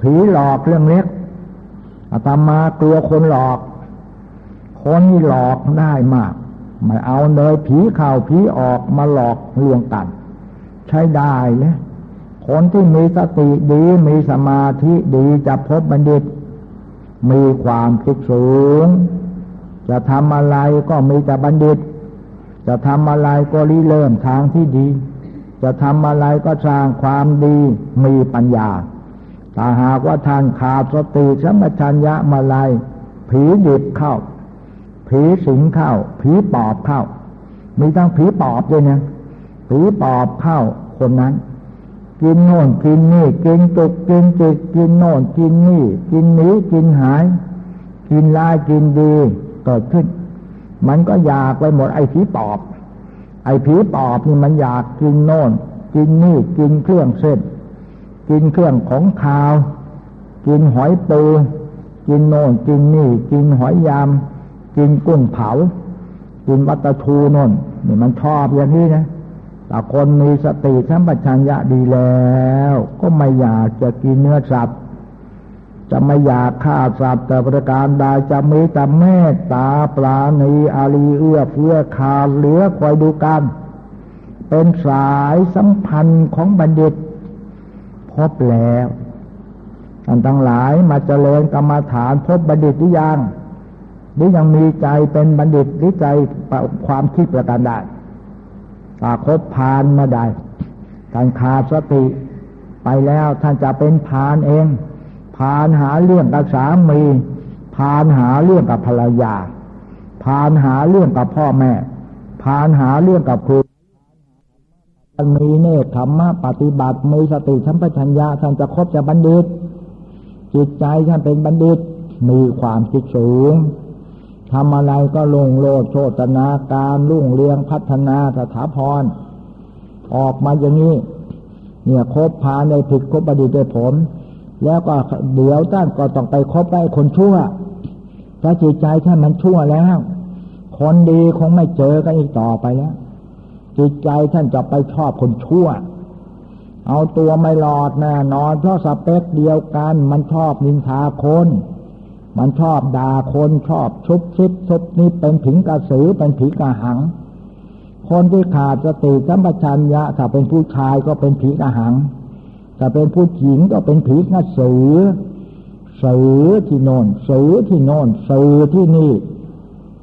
ผีหลอกเรื่องเล็กอาตมากลัวคนหลอก คนหลอกได้มาก ไม่เอาเลยผีเข้าผีออกมาหลอกลวงกัน ใช้ได้เลยคนที่มีสติดีมีสมาธิดีจะพบบัณฑิต มีความคิดสูง จะทำอะไรก็มีแต่บัณฑิต จะทำอะไรก็ริเริ่มทางที่ดี จะทำอะไรก็สร้างความดีมีปัญญาถ้าหากว่าท่านขาดสติสัมปชัญญะมาลายผีดิบเข้า ผีสิงเข้า ผีปอบเข้า มีทั้งผีปอบด้วยนะผีปอบเข้าคนนั้น กินโน่นกินนี่ กินตุกกินจิกกินโน่นกินนี่ กินนี้กินหาย กินลายกินดีเกิดขึ้น มันก็อยากไปหมดไอ้ผีปอบ ไอ้ผีปอบนี่มันอยากกินโน่น กินนี่กินเครื่องเส้น กินเครื่องของขาว กินหอยปูกินโน่นกินนี่ กินหอยยาม กินกุ้งเผา กินวัตถุน่นนี่มันชอบอย่างนี้นะแต่คนมีสติสัมปชัญญะดีแล้ว ก็ไม่อยากจะกินเนื้อสัตว์จะไม่อยากฆ่าสัตว์แต่ประการใดจะมีแต่เมตตาปราณีอารีเอื้อเฟื้อคาเหลือคอยดูกัน เป็นสายสัมพันธ์ของบัณฑิต พบแล้วท่านทั้งหลายมาเจริญกรรมฐานพบบัณฑิตหรือยัง หรือยังมีใจเป็นบัณฑิตหรือใจความคิดประการใดถ้าคบพานมาได้ท่านขาดสติไปแล้วท่านจะเป็นพานเอง พานหาเรื่องกับสามีพานหาเรื่องกับภรรยา พานหาเรื่องกับพ่อแม่ พานหาเรื่องกับครูมีเนตธรรมะปฏิบัติมีสติชัมปชัญญะท่านจะครบจะบัณฑิต จิตใจท่านเป็นบัณฑิตมีความคิดสูง ทำอะไรก็ลงโลดโชตนาการลุ่งเรียงพัฒนาสถาพร ออกมาอย่างนี้ เนี่ยคบพาในผิดคบบัณฑิตด้วยผลแล้วก็เดี๋ยวท่านก็ต้องไปคบได้คนชั่วถ้าจิตใจท่านมันชั่วแล้ว คนดีคงไม่เจอกันอีกต่อไปแล้ว จิตใจท่านจะไปชอบคนชั่ว เอาตัวไม่หลอดแน่นอนเพราะสเปคเดียวกันมันชอบนินทาคน มันชอบด่าคนชอบชุบชิบชุบนี่เป็นผิงกระสือเป็นผีกระหัง คนที่ขาดสติสัมปชัญญะถ้าเป็นผู้ชายก็เป็นผีกระหังถ้าเป็นผู้หญิงก็เป็นผีกระสือสือที่โนนสือที่โนนสือที่นี่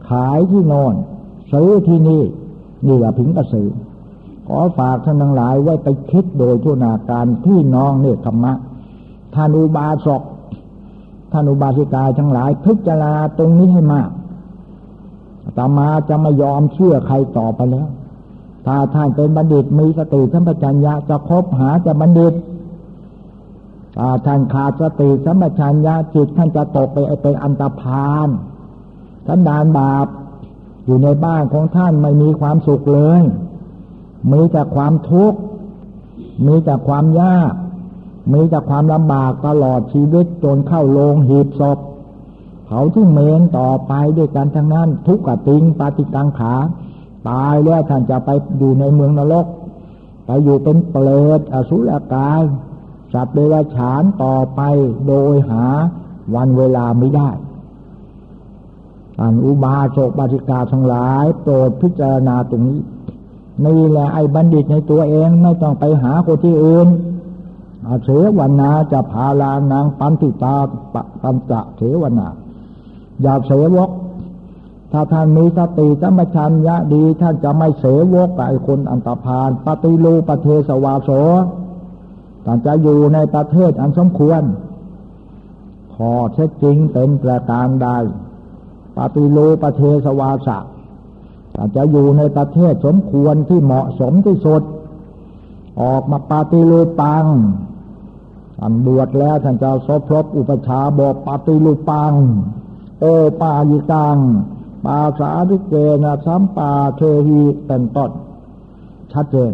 ขายที่โนนซื้อที่นี่ นี่แหละผิงกระสือขอฝากท่านทั้งหลายไว้ไปคิดโดยทุนาการที่น้องเนี่ยธรรมะท่านอุบาสก ท่านอุบาสิกาทั้งหลายพิจารณาตรงนี้ให้มากตามาจะไม่ยอมเชื่อใครต่อไปแล้ว ถ้าท่านเป็นบัณฑิตมีสติสัมปชัญญะจะคบหาจะบัณฑิตถ้าท่านขาดสติสัมปชัญญะจิตท่านจะตกไปเป็นอันตรพานท่านดานบาปอยู่ในบ้านของท่านไม่มีความสุขเลย มีแต่ความทุกข์ มีแต่ความยาก มีแต่ความลำบากตลอดชีวิตจนเข้าโรงหีบศพเผาที่เมนต่อไปด้วยกันทั้งนั้น ทุกขติงปาติกังขา ตายแล้วท่านจะไปอยู่ในเมืองนรกไปอยู่เป็นเปรตอสุรกาย สัตว์เดรัจฉานต่อไปโดยหาวันเวลาไม่ได้ท่านอุบาสกบาสิกาทั้งหลายโปรดพิจารณาตรงนี้นี่แหละไอ้บัณฑิตในตัวเองไม่ต้องไปหาคนที่อื่น อาเสวนาจะพาลานางปันติตาปันจะเสวนาอย่าเสวก ถ้าท่านมีสติสัมปชัญญะดี ท่านจะไม่เสวกกับไอ้คนอันตรพานปฏิรูปเทสวาโสท่านจะอยู่ในประเทศอันสมควรขอเท็จจริงเป็นประการใดปฏิโลประเทศวาสะอาจจะอยู่ในประเทศสมควรที่เหมาะสมที่สุดออกมาปฏิโลปัง ท่านบวชแล้วท่านจะสพรบอุปชาบอกปฏิโลปัง โอปายิกังปาสาธิเกนะสัมปาเทหีเป็นต้นชัดเจน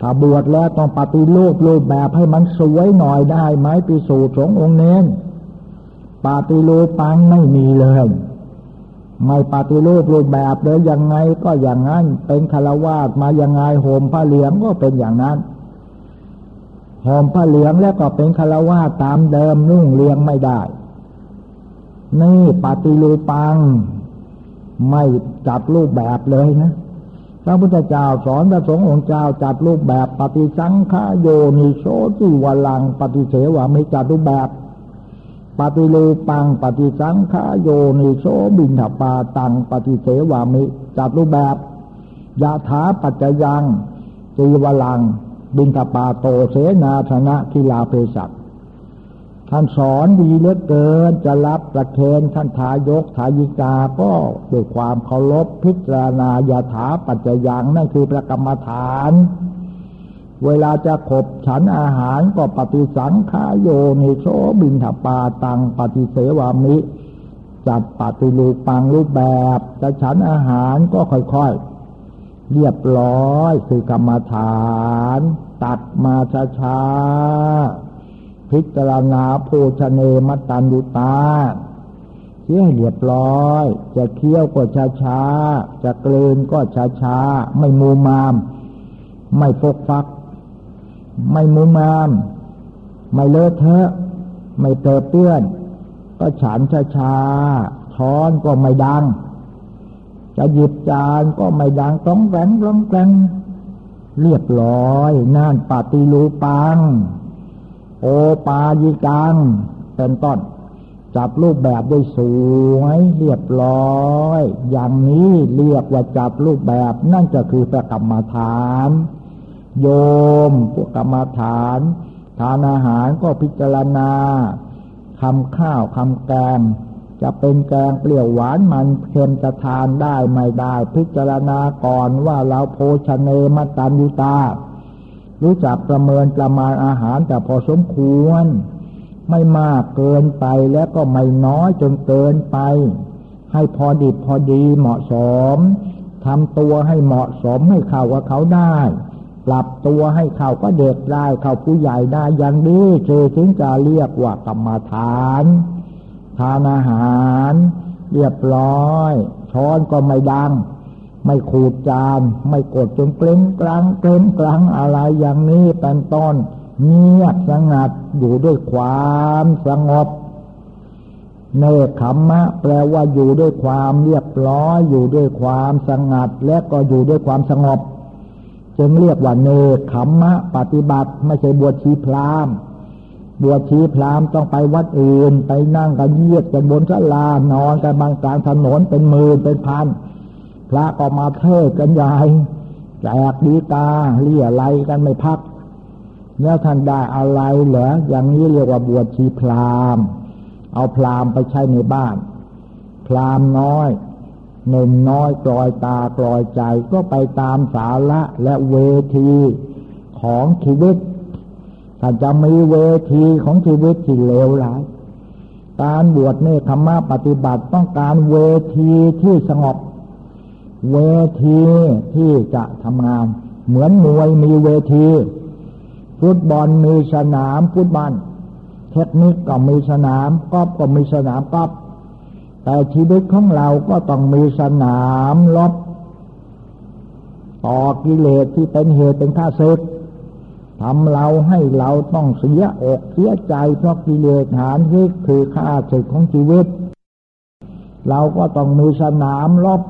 ถ้าบวชแล้วต้องปฏิรูปรูปแบบให้มันสวยหน่อยได้ไหมปีสูตรขององค์เน้นปฏิรูปปังไม่มีเลย ไม่ปฏิรูปรูปแบบเลยยังไงก็อย่างนั้น เป็นคารวาสมายังไงโหมผ้าเหลืองก็เป็นอย่างนั้น หอมผ้าเหลืองแล้วก็เป็นคารวาตามเดิมนุ่งเลียงไม่ได้ นี่ปฏิรูปัง ไม่จัดรูปแบบเลยนะพระพุทธเจ้าสอนพระสงฆ์องค์เจ้าจัดรูปแบบปฏิสังขโยนิโชติวลัง ปฏิเสวะไม่จัดรูปแบบปฏิลูปัง ปฏิสังขโยนิโสบินทปาตัง ปฏิเสวามิจัดรูปแบบยะถาปัจจยังจีวลัง บินทปาโตเสนาธนะทิลาเพศักท่านสอนดีเหลือเกินจะรับประเคนท่านทายกทายิกาก็ด้วยความเคารพพิจารณายาถาปัจจยังนั่นคือประกรรมฐาน เวลาจะขบฉันอาหารก็ปฏิสังขายโยนิโสบินทปาตังปฏิเสวามิจัดปฏิรูปังรูปแบบจะฉันอาหารก็ค่อยๆ เรียบร้อยคือกรรมฐาน ตัดมาช้าๆพิจารณาโภชเนมตันดุตาเคี้ยเรียบร้อย จะเคี้ยวก็ช้าช้าจะเกลืนก็ช้าช้าไม่มูมาม ไม่ฟกฟัก ไม่มูมาม ไม่เลอะเทอะไม่เตอเปื้อน ก็ฉันช้าช้าช้อนก็ไม่ดัง จะหยิบจานก็ไม่ดังต้องแรงร้องแกงเรียบร้อยนั่นปฏิรูปัง โอปายิกังเป็นต้น จับรูปแบบได้สวยเรียบร้อย อย่างนี้เรียกว่าจับรูปแบบนั่นจะคือประกรรมฐาน โยมพวกกรรมฐานทานอาหารก็พิจารณาคำข้าวคำแกง จะเป็นแกงเปรี้ยวหวานมันเค็มจะทานได้ไม่ได้ พิจารณาก่อนว่าเราโภชเนมตันยุตา รู้จักประเมินประมาณอาหารแต่พอสมควร ไม่มากเกินไปแล้วก็ไม่น้อยจนเกินไป ให้พอดีพอดีเหมาะสมทำตัวให้เหมาะสมให้เข้ากับเขาได้ปรับตัวให้เข้าก็เด็กได้เข้าผู้ใหญ่ได้อย่างนี้เจอถึงจะเรียกว่ากรรมฐาน ทานอาหาร เรียบร้อย ช้อนก็ไม่ดัง ไม่ขูดจาน ไม่กดจนเกล้งกลางเกล้งกลางอะไรอย่างนี้เป็นต้นเงียบสงัดอยู่ด้วยความสงบเนคขมมะ แปลว่าอยู่ด้วยความเรียบร้อย อยู่ด้วยความสงัด และก็อยู่ด้วยความสงบ จึงเรียกว่าเนคขมมะ ปฏิบัติไม่ใช่บวชชีพราม บวชชีพรามต้องไปวัดอื่น ไปนั่งกันเยียดกันบนศาลานอนกันบางกลางถนนเป็นหมื่นเป็นพันพระก็มาเทศกันใหญ่แจกดีตาเลี่ยไรกันไม่พักแล้วท่านได้อะไรเหรออย่างนี้เรียกว่าบวชชีพรามเอาพรามไปใช้ในบ้าน พรามน้อยหนุ่มน้อยกลอยตากลอยใจก็ไปตามสาระและเวทีของชีวิต ถ้าจะมีเวทีของชีวิตที่เลวร้าย การบวชเนี่ธรรมะปฏิบัติต้องการเวทีที่สงบ เวทีที่จะทำงาน เหมือนมวยมีเวที ฟุตบอลมีสนามฟุตบอลเทคนิคก็มีสนามกอล์ฟก็มีสนามกอล์ฟแต่ชีวิตของเราก็ต้องมีสนามลบต่อกิเลสที่เป็นเหตุเป็นข้าศึก ทำเราให้เราต้องเสียอกเสียใจเพราะกิเลสหานที่คือข้าศึกของชีวิต เราก็ต้องมีสนามลบ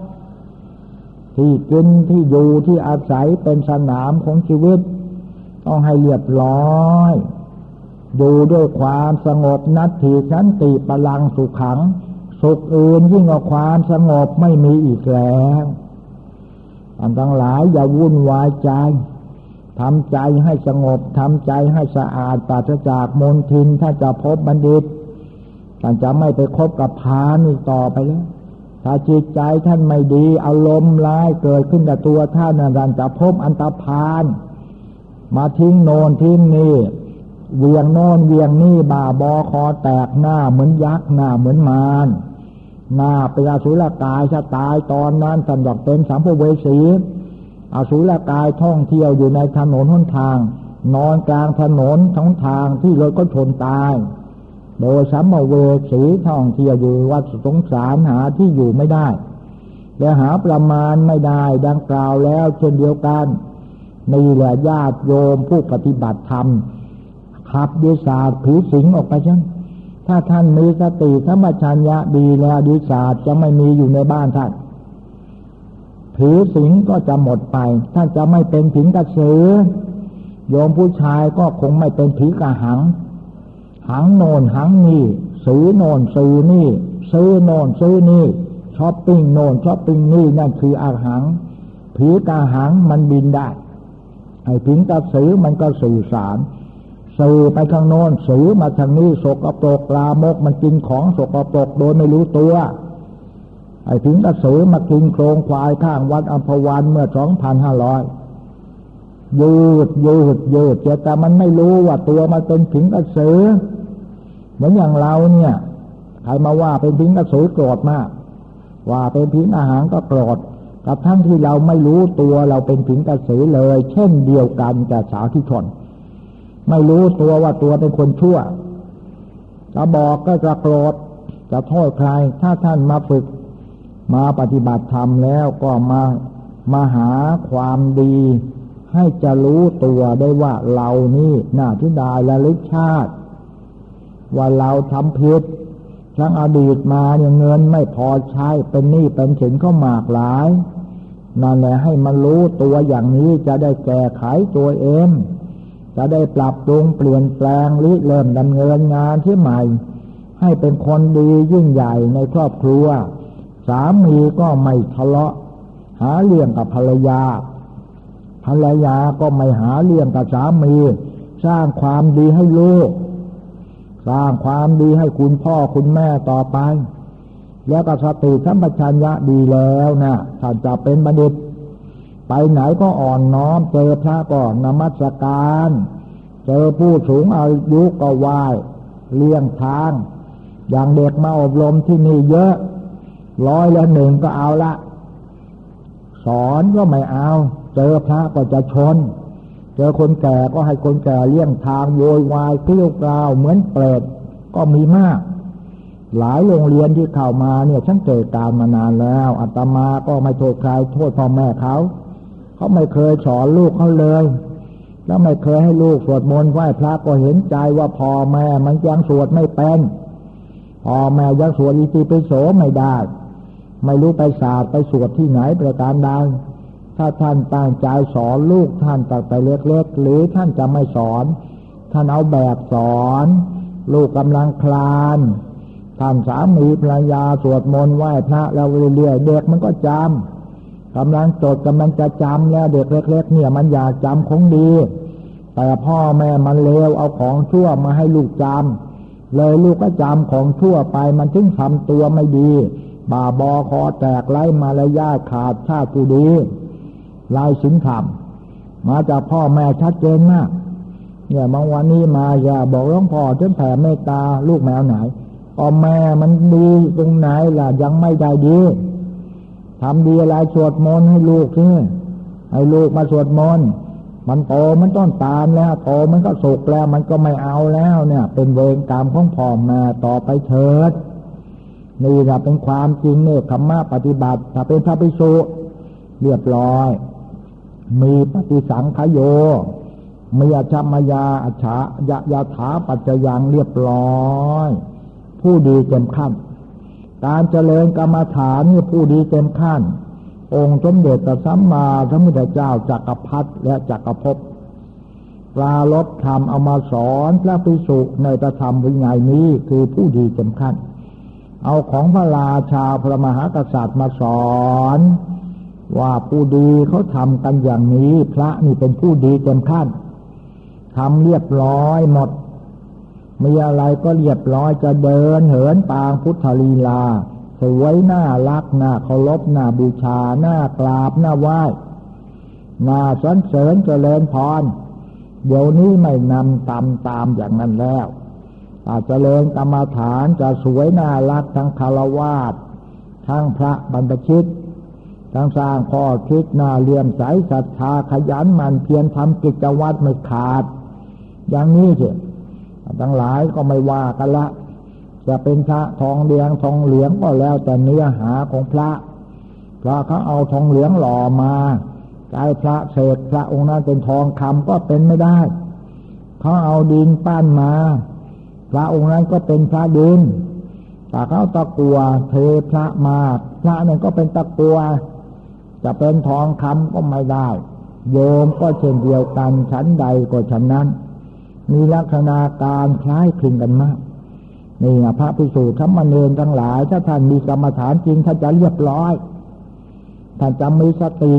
ที่กินที่อยู่ที่อาศัยเป็นสนามของชีวิต ต้องให้เรียบร้อยอยู่ด้วยความสงบนัตถิชันติพลังสุขขัง สุขอื่นยิ่งกว่าความสงบไม่มีอีกแล้วอันทั้งหลายอย่าวุ่นวายใจ ทำใจให้สงบทำใจให้สะอาดปราศจากมลทินถ้าจะพบบัณฑิตท่านจะไม่ไปคบกับพานี่ต่อไปแล้วถ้าจิตใจท่านไม่ดีอารมณ์ร้ายเกิดขึ้นกับตัวท่านนั้นจะพบอันตรพาน มาทิ้งโนนทิ้งนี่เวียงโนนเวียงนี่บ่าบอคอแตกหน้าเหมือนยักษ์หน้าเหมือนมารหน้าเป็นอสุรกายชะตายตอนนั้นสันดอกเป็นสามภเวสี อสุรกายท่องเที่ยวอยู่ในถนนหนทาง นอนกลางถนนท้องทางที่รถก็ชนตาย โดยสัมมาเวสีท่องเที่ยวอยู่วัดสงสารหาที่อยู่ไม่ได้และหาประมาณไม่ได้ดังกล่าวแล้วเช่นเดียวกันนี่แหละญาติโยมผู้ปฏิบัติธรรมขับดีศาสตร์ผีสิงออกไปฉันถ้าท่านมีสติธรรมชัญญะดีแล้วดีศาสตร์จะไม่มีอยู่ในบ้านท่าน ผีสิงก็จะหมดไปท่านจะไม่เป็นผิงกระสือ โยมผู้ชายก็คงไม่เป็นผีกระหัง หังโนนหังนี่ซื้อโนนซื้อนี่ ซื้อโนนซื้อนี่ช้อปปิ้งโนนช้อปปิ้งนี่นั่นคืออาหัง ผีกาหังมันบินได้ไอ้ผิงกระสือมันก็สื่อสารสื่อไปข้างโน้นสื่อมาทางนี้สกปรกลามกมันกินของสกปรกโดยไม่รู้ตัว ไอ้ผิงกระสือมากินโครงควายข้างวัดอัมพวันเมื่อสองพันห้าร้อยยืดยืดยืดแต่มันไม่รู้ว่าตัวมันเป็นผิงกระสือเหมือนอย่างเราเนี่ยใครมาว่าเป็นผิงกระสือโกรธมาก ว่าเป็นผิงอาหารก็โกรธกับทั้งที่เราไม่รู้ตัวเราเป็นผิงกระสือเลย เช่นเดียวกันแต่สาวที่ทนไม่รู้ตัวว่าตัวเป็นคนชั่วจะบอกก็จะโกรธจะโทษใคร ถ้าท่านมาฝึก มาปฏิบัติธรรมแล้วก็มามาหาความดี ให้จะรู้ตัวได้ว่าเรานี่หน้าที่ดาและลิชาติ ว่าเราทำผิดทั้งอดีตมาเนี่ยเงินไม่พอใช้เป็นหนี้เป็นสินเข้าหมากหลายนั่นแหละให้มันรู้ตัวอย่างนี้จะได้แก้ไขตัวเอง จะได้ปรับปรุงเปลี่ยนแปลงริเริ่มดำเนินงานที่ใหม่ ให้เป็นคนดียิ่งใหญ่ในครอบครัว สามีก็ไม่ทะเลาะ หาเรื่องกับภรรยา ภรรยาก็ไม่หาเรื่องกับสามี สร้างความดีให้ลูก สร้างความดีให้คุณพ่อคุณแม่ต่อไป แล้วก็สติสัมปชัญญะดีแล้วนะถ้าจะเป็นบัณฑิต ไปไหนก็อ่อนน้อมเจอพระก็นมัสการ เจอผู้สูงอายุก็ไหว้เลี้ยงทาง อย่างเด็กมาอบรมที่นี่เยอะ ร้อยละหนึ่งก็เอาละ สอนก็ไม่เอา เจอพระก็จะชน เจอคนแก่ก็ให้คนแก่เลี้ยงทางโวยวายเกลี้ยวกล่าวเหมือนเปรตก็มีมาก หลายโรงเรียนที่เข้ามาเนี่ยฉันเจอการมานานแล้วอาตมาก็ไม่โทษใครโทษพ่อแม่เขา เขาไม่เคยสอนลูกเขาเลยแล้วไม่เคยให้ลูกสวดมนต์ไหว้พระก็เห็นใจว่าพ่อแม่มันยังสวดไม่เป็นพ่อแม่ยังสวดอิติปิโสไม่ได้ ไม่รู้ไปศาสตร์ไปสวดที่ไหนประการใดถ้าท่านตั้งใจสอนลูกท่านตั้งแต่เล็กๆหรือท่านจะไม่สอน ท่านเอาแบบสอน ลูกกำลังคลาน ท่านสามีภรรยาสวดมนต์ไหว้พระแล้วเรื่อยๆเด็กมันก็จำกำลังจดกำลังจะจำแล้วเด็กเล็ก ๆ เนี่ยมันอยากจำของดี แต่พ่อแม่มันเลวเอาของชั่วมาให้ลูกจำเลยลูกก็จำของชั่วไปมันถึงทำตัวไม่ดี บาบอคอแตกไล่มารยาขาดชาติดีลายสินธรรมมาจากพ่อแม่ชัดเจนมากเนี่ยบางวันนี้มาอย่าบอกร้องพ่อจนแผ่เมตตาลูกแมวไหนพ่อแม่มันดีตรงไหนล่ะยังไม่ได้ดีทำดีอะไรสวดมนต์ให้ลูกนี่ให้ลูกมาสวดมนต์มันโตมันต้นตามแล้วโตมันก็สุกแล้ว มันก็ไม่เอาแล้วเนี่ย เป็นเวรกรรมของพ่อแม่ต่อไปเถิด นี่แหละเป็นความจริงเนี่ยธรรมะปฏิบัติถ้าเป็นพระภิกษุเรียบร้อย มีปฏิสังขโยมีอาชมายาอาชายายาถาปัจจยังเรียบร้อย ผู้ดีเต็มขั้น การเจริญกรรมฐานนี่ผู้ดีเต็มขั้น องค์สมเด็จตสัมมาสัมพุทธเจ้าจักรพรรดิและจักรภพปลาลบธรรมเอามาสอนพระภิกษุในประธรรมวิญญาณนี้คือผู้ดีเต็มขั้น เอาของพระราชาพระมหากษัตริย์มาสอน ว่าผู้ดีเขาทำกันอย่างนี้ พระนี่เป็นผู้ดีเต็มขั้นทำเรียบร้อยหมดมีอะไรก็เรียบร้อยจะเดินเหินปางพุทธลีลา สวยหน้ารักหน้าเคารพหน้าบูชาหน้ากราบหน้าไหว้หน้าสรรเสริญเจริญพรเดี๋ยวนี้ไม่นำตามตามอย่างนั้นแล้ว จเจริญกรรมฐานจะสวยน่ารักทั้งคารวาสทั้งพระบรรพชิต ทั้งสร้างข้อคิดน้าเลี่ยมใสศรัทธาขยันมันเพียรทำกิจวัตรไม่ขาด อย่างนี้เถอะทั้งหลายก็ไม่ว่ากันละ จะเป็นพระทองเดียงทองเหลืองก็แล้วแต่เนื้อหาของพระพระเขาเอาทองเหลืองหล่อมากลายพระเศษพระองค์นั้นเป็นทองคำก็เป็นไม่ได้ เขาเอาดินปั้นมา พระองค์นั้นก็เป็นพระดินต่เขาตะกัวเทพระมา พระนั้นก็เป็นตะกัว จะเป็นทองคำก็ไม่ได้ โยมก็เช่นเดียวกันชั้นใดก็ชั้นนั้น มีลักษณะการคล้ายคลึงกันมากนี่พระภิกษุธรรมเนรทั้งหลาย ถ้าท่านมีกรรมฐานจริงท่านจะเรียบร้อย ท่านจะมีสติ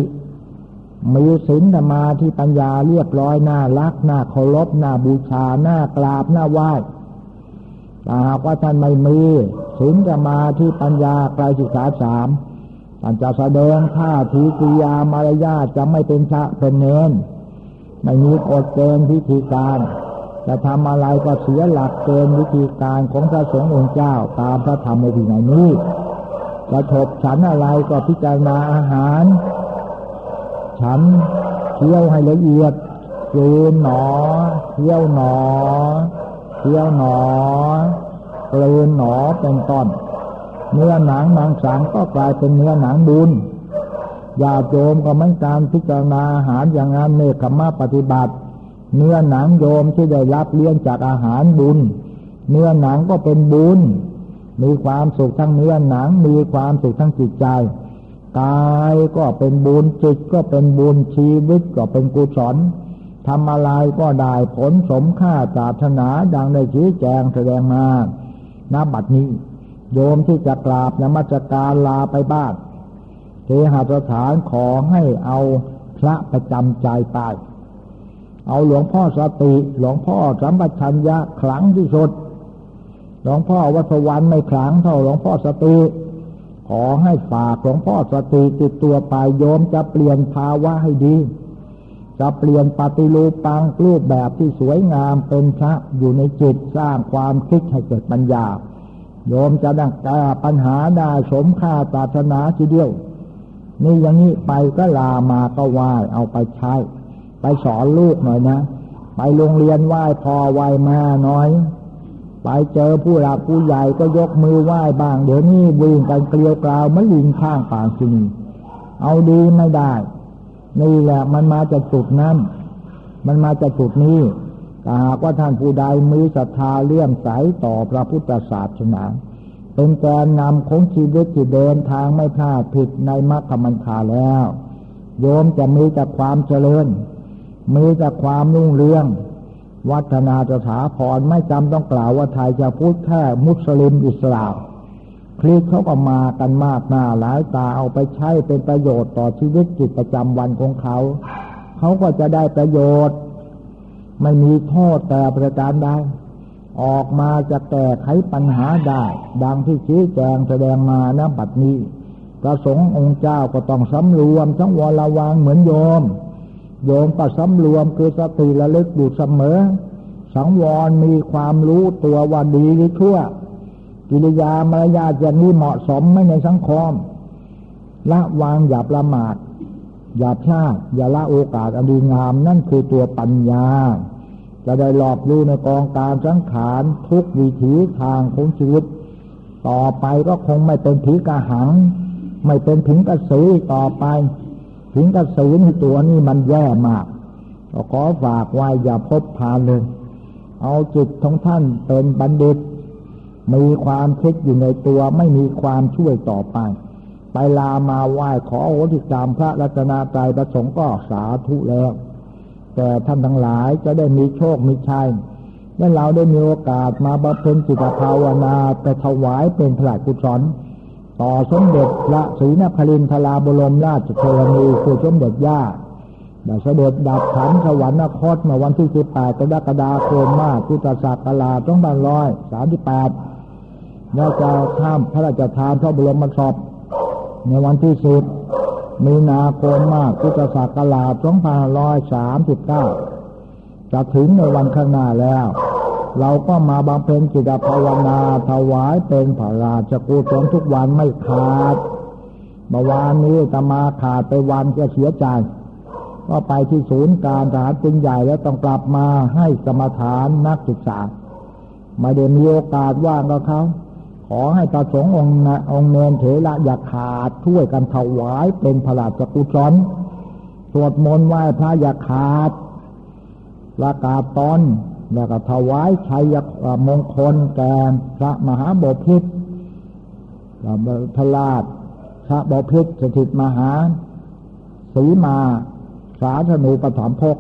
มีศีลธรรมาที่ปัญญาเรียบร้อยน่ารักน่าเคารพน่าบูชาน่ากราบน่าไหว้ ถ้าหากว่าท่านไม่มีศีลธรรมาที่ปัญญาไกลศึกษาสามท่านจะแสดงท่าทีกิยามารยาจะไม่เป็นชะเป็นเนนไม่มีกฎเกณฑ์พิธีการจะทำอะไรก็เสียหลักเกณฑ์วิธีการของพระสงฆ์องค์เจ้าตามพระธรรมในที่ไหนนี้จะถบฉันอะไรก็พิจารณาอาหาร ฉันเคี่ยวให้ละเอียดกืนหนอเคี่ยวหนอ เคี่ยวหนอกลืนหนอเป็นต้นเนื้อหนังนางสังก็กลายเป็นเนื้อหนังบุญญาโยมก็เหมือนการพิจารณาอาหารอย่างนั้นเนคขมาปฏิบัติ เนื้อหนังโยมที่ได้รับเลี้ยงจากอาหารบุญ เนื้อหนังก็เป็นบุญ มีความสุขทั้งเนื้อหนังมีความสุขทั้งจิตใจกายก็เป็นบุญจิตก็เป็นบุญชีวิตก็เป็นกุศล ทำอะไรก็ได้ผลสมค่าศาสนาดังได้ชี้แจงแสดงมาณบัดนี้ โยมที่จะกราบนมัสการลาไปบ้านเทหสถานขอให้เอาพระประจำใจไป เอาหลวงพ่อสติ หลวงพ่อสัมปชัญญะขลังที่สุด หลวงพ่อวัสวรรค์ไม่ขลังเท่าหลวงพ่อสติ ขอให้ฝากหลวงพ่อสติติดตัวไปโยมจะเปลี่ยนภาวะให้ดี จะเปลี่ยนปฏิรูปปังรูปแบบที่สวยงามเป็นพระอยู่ในจิตสร้างความคิดให้เกิดปัญญา โยมจะดังแก้ปัญหาได้สมค่าศาสนาทีเดียว นี่อย่างนี้ไปก็ลามาก็ไหวเอาไปใช้ ไปสอนลูกหน่อยนะ ไปโรงเรียนไหว้พอไหว้ม่น้อย ไปเจอผู้หลักผู้ใหญ่ก็ยกมือไหว้บ้าง เดี๋ยวนี้วิ่งกันเกลียวกราวมันลิงข้างป่างที่นี่เอาดีไม่ได้ นี่แหละมันมาจากจุดนั้น มันมาจากจุดนี้ถ้าหากว่าท่านผู้ใดมีศรัทธาเลื่อมใสต่อพระพุทธศาสนาเป็นแกนนำของชีวิตที่เดินทางไม่พลาดผิดในมรรคมันคาแล้ว โยมจะมีแต่ความเจริญ มีแต่ความรุ่งเรือง วัฒนาสถาพรไม่จำต้องกล่าวว่าไทยจะพูดแค่มุสลิมอิสลาม คลิกเขาก็มากันมากหน้าหลายตาเอาไปใช้เป็นประโยชน์ต่อชีวิตจิตประจำวันของเขา เขาก็จะได้ประโยชน์ ไม่มีโทษแต่ประการใดออกมาจะแก้ไขปัญหาได้ ดังที่ชี้แจงแสดงมาณบัดนี้ประสงค์องค์เจ้าก็ต้องสำรวมทั้งวรวังเหมือนโยม โยมก็สำรวมคือสติระลึกอยู่เสมอ สังวรมีความรู้ตัวว่าดีหรือชั่ว กิริยามารยาทอย่างนี้เหมาะสมไม่ในสังคมละวางอย่าประมาทอย่าพลาดอย่าละโอกาสอันดีงาม นั่นคือตัวปัญญา จะได้หลอบรู้ในกองการสังขารทุกวิถีทางของชีวิต ต่อไปก็คงไม่เป็นผีกระหัง ไม่เป็นผิงกระสือต่อไปผิงกระสือในตัวนี้มันแย่มากก็ขอฝากไว้อย่าพบพานเลย เอาจิตของท่านเป็นบัณฑิต มีความคิดอยู่ในตัวไม่มีความช่วยต่อไป ไปลามาไหว้ขอโอทิกรรมพระรัตนาใจประสงค์ก็สาธุแล้ว แต่ท่านทั้งหลายจะได้มีโชคมีชัยและเราได้มีโอกาสมาบำเพ็ญจิตภาวนาไปถวายเป็นพระกุศลต่อสมเด็จพระศรีนครินทราบรมราชชนนีคือสมเด็จย่าได้เสด็จดับขันสวรรคตเมื่อวันที่ 18กรกฎาคมมาพุทธศักราช2538 แล้วจะข้ามพระราชทานพระบรมศพในวันที่สิบมีนาคมมากพุทธศักราช2539 จะถึงในวันข้างหน้าแล้ว เราก็มาบำเพ็ญจิตภาวนาถวายเป็นพระราชกุศลทุกวันไม่ขาดเมื่อวานนี้จะมาขาดไปวันจะเสียใจก็ไปที่ศูนย์การทหารปืนใหญ่แล้วต้องกลับมาให้สมทานนักศึกษาไม่ได้มีโอกาสว่างกับเขา ขอให้ประสงค์องค์องค์เนนเถระอย่าขาดช่วยกันถวายเป็นพระราชกุศลสวดมนต์ไหว้พระอย่าขาดประกาศตอนแล้วก็ถวายชัยมงคลแก่พระมหาบพิตรพระราชพระบพิตรสถิตมหาสีมาสาธนูปฐมพก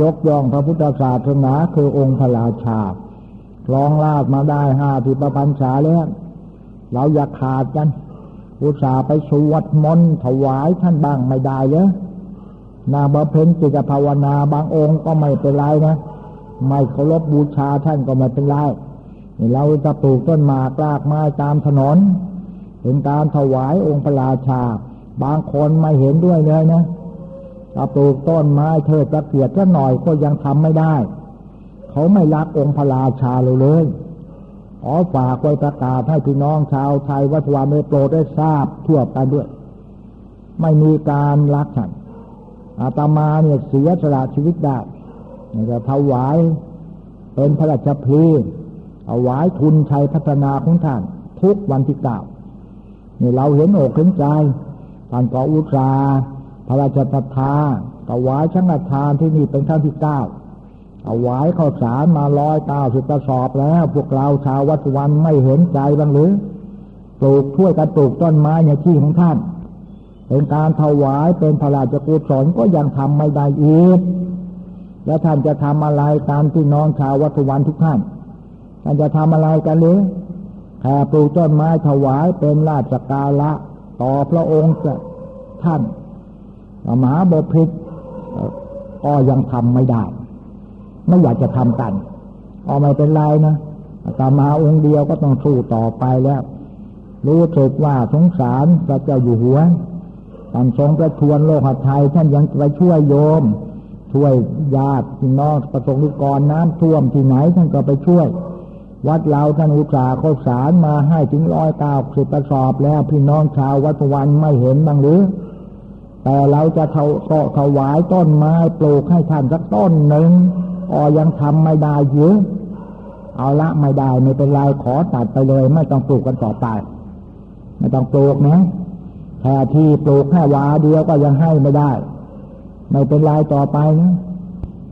ยกย่องพระพุทธศาสนาคือองค์พระราชา คลองลาดมาได้ห้าทิประพันษาแล้ว เราอย่าขาดกันอุตส่าห์ไปสวดมนต์ถวายท่านบ้างไม่ได้เลยนาบำเพ็ญจิตภาวนาบางองค์ก็ไม่เป็นไรนะ ไม่เคารพบูชาท่านก็ไม่เป็นไรเราจะปลูกต้นหมากรากไม้ตามถนน เป็นการถวายองค์พระราชา บางคนไม่เห็นด้วยเลยนะถ้าปลูกต้นไม้เธอจะเกียดจะหน่อยก็ยังทำไม่ได้ เขาไม่รักองค์พระราชาเลยเลยขอฝากไว้ประกาศให้พี่น้องชาวไทยวัดวานโปรดได้ทราบทั่วไปด้วย ไม่มีการรักฉันอาตมาเนี่ยเสียสละชีวิตได้เนี่ยจะถวายเป็นพระราชพีเอาไว้ทุนชัยพัฒนาของท่าน ทุกวันที่เก้านี่เราเห็นอกเห็นใจท่านก็อุตราพระราชทธาถวายช่างทานที่นี่เป็นขั้นที่เก้า เอาไว้ข้าวสารมาร้อยเก้าสิบกระสอบแล้ว พวกเราชาววัดวันไม่เห็นใจบ้างหรือปลูกช่วยกันปลูกต้นไม้ในที่ของท่าน เป็นการถวายเป็นพระราชกุศลก็ยังทำไม่ได้อีก แล้วท่านจะทำอะไรตามที่น้องชาววัดวันทุกท่าน ท่านจะทำอะไรกันหรือแค่ปลูกต้นไม้ถวายเป็นราชกาละต่อพระองค์ท่านมหาบพิตรก็ยังทำไม่ได้ ไม่อยากจะทำกันเอาไม่เป็นไรนะตามาองค์เดียวก็ต้องสู้ต่อไปแล้ว รู้สึกว่าสงสารพระเจ้าอยู่หัวท่านทรงประทวนโลกไทยท่านยังไปช่วยโยม ช่วยญาติพี่น้องประสงนิกรน้ำท่วมที่ไหนท่านก็ไปช่วย วัดเราท่านอุตสาข้าสารมาให้ถึงร้อยเก้าสิบกระสอบแล้วพี่น้องชาววัดวันไม่เห็นบ้างหรือแต่เราจะเทาถวายต้นไม้ปลูกให้ท่านสักต้นหนึ่ง อยังทำไม่ได้เยอะเอาละไม่ได้ไม่เป็นไรขอตัดไปเลย ไม่ต้องปลูกกันต่อไป ไม่ต้องปลูกนะแค่ที่ปลูกแค่วาเดียวก็ยังให้ไม่ได้ ไม่เป็นไรต่อไปนะ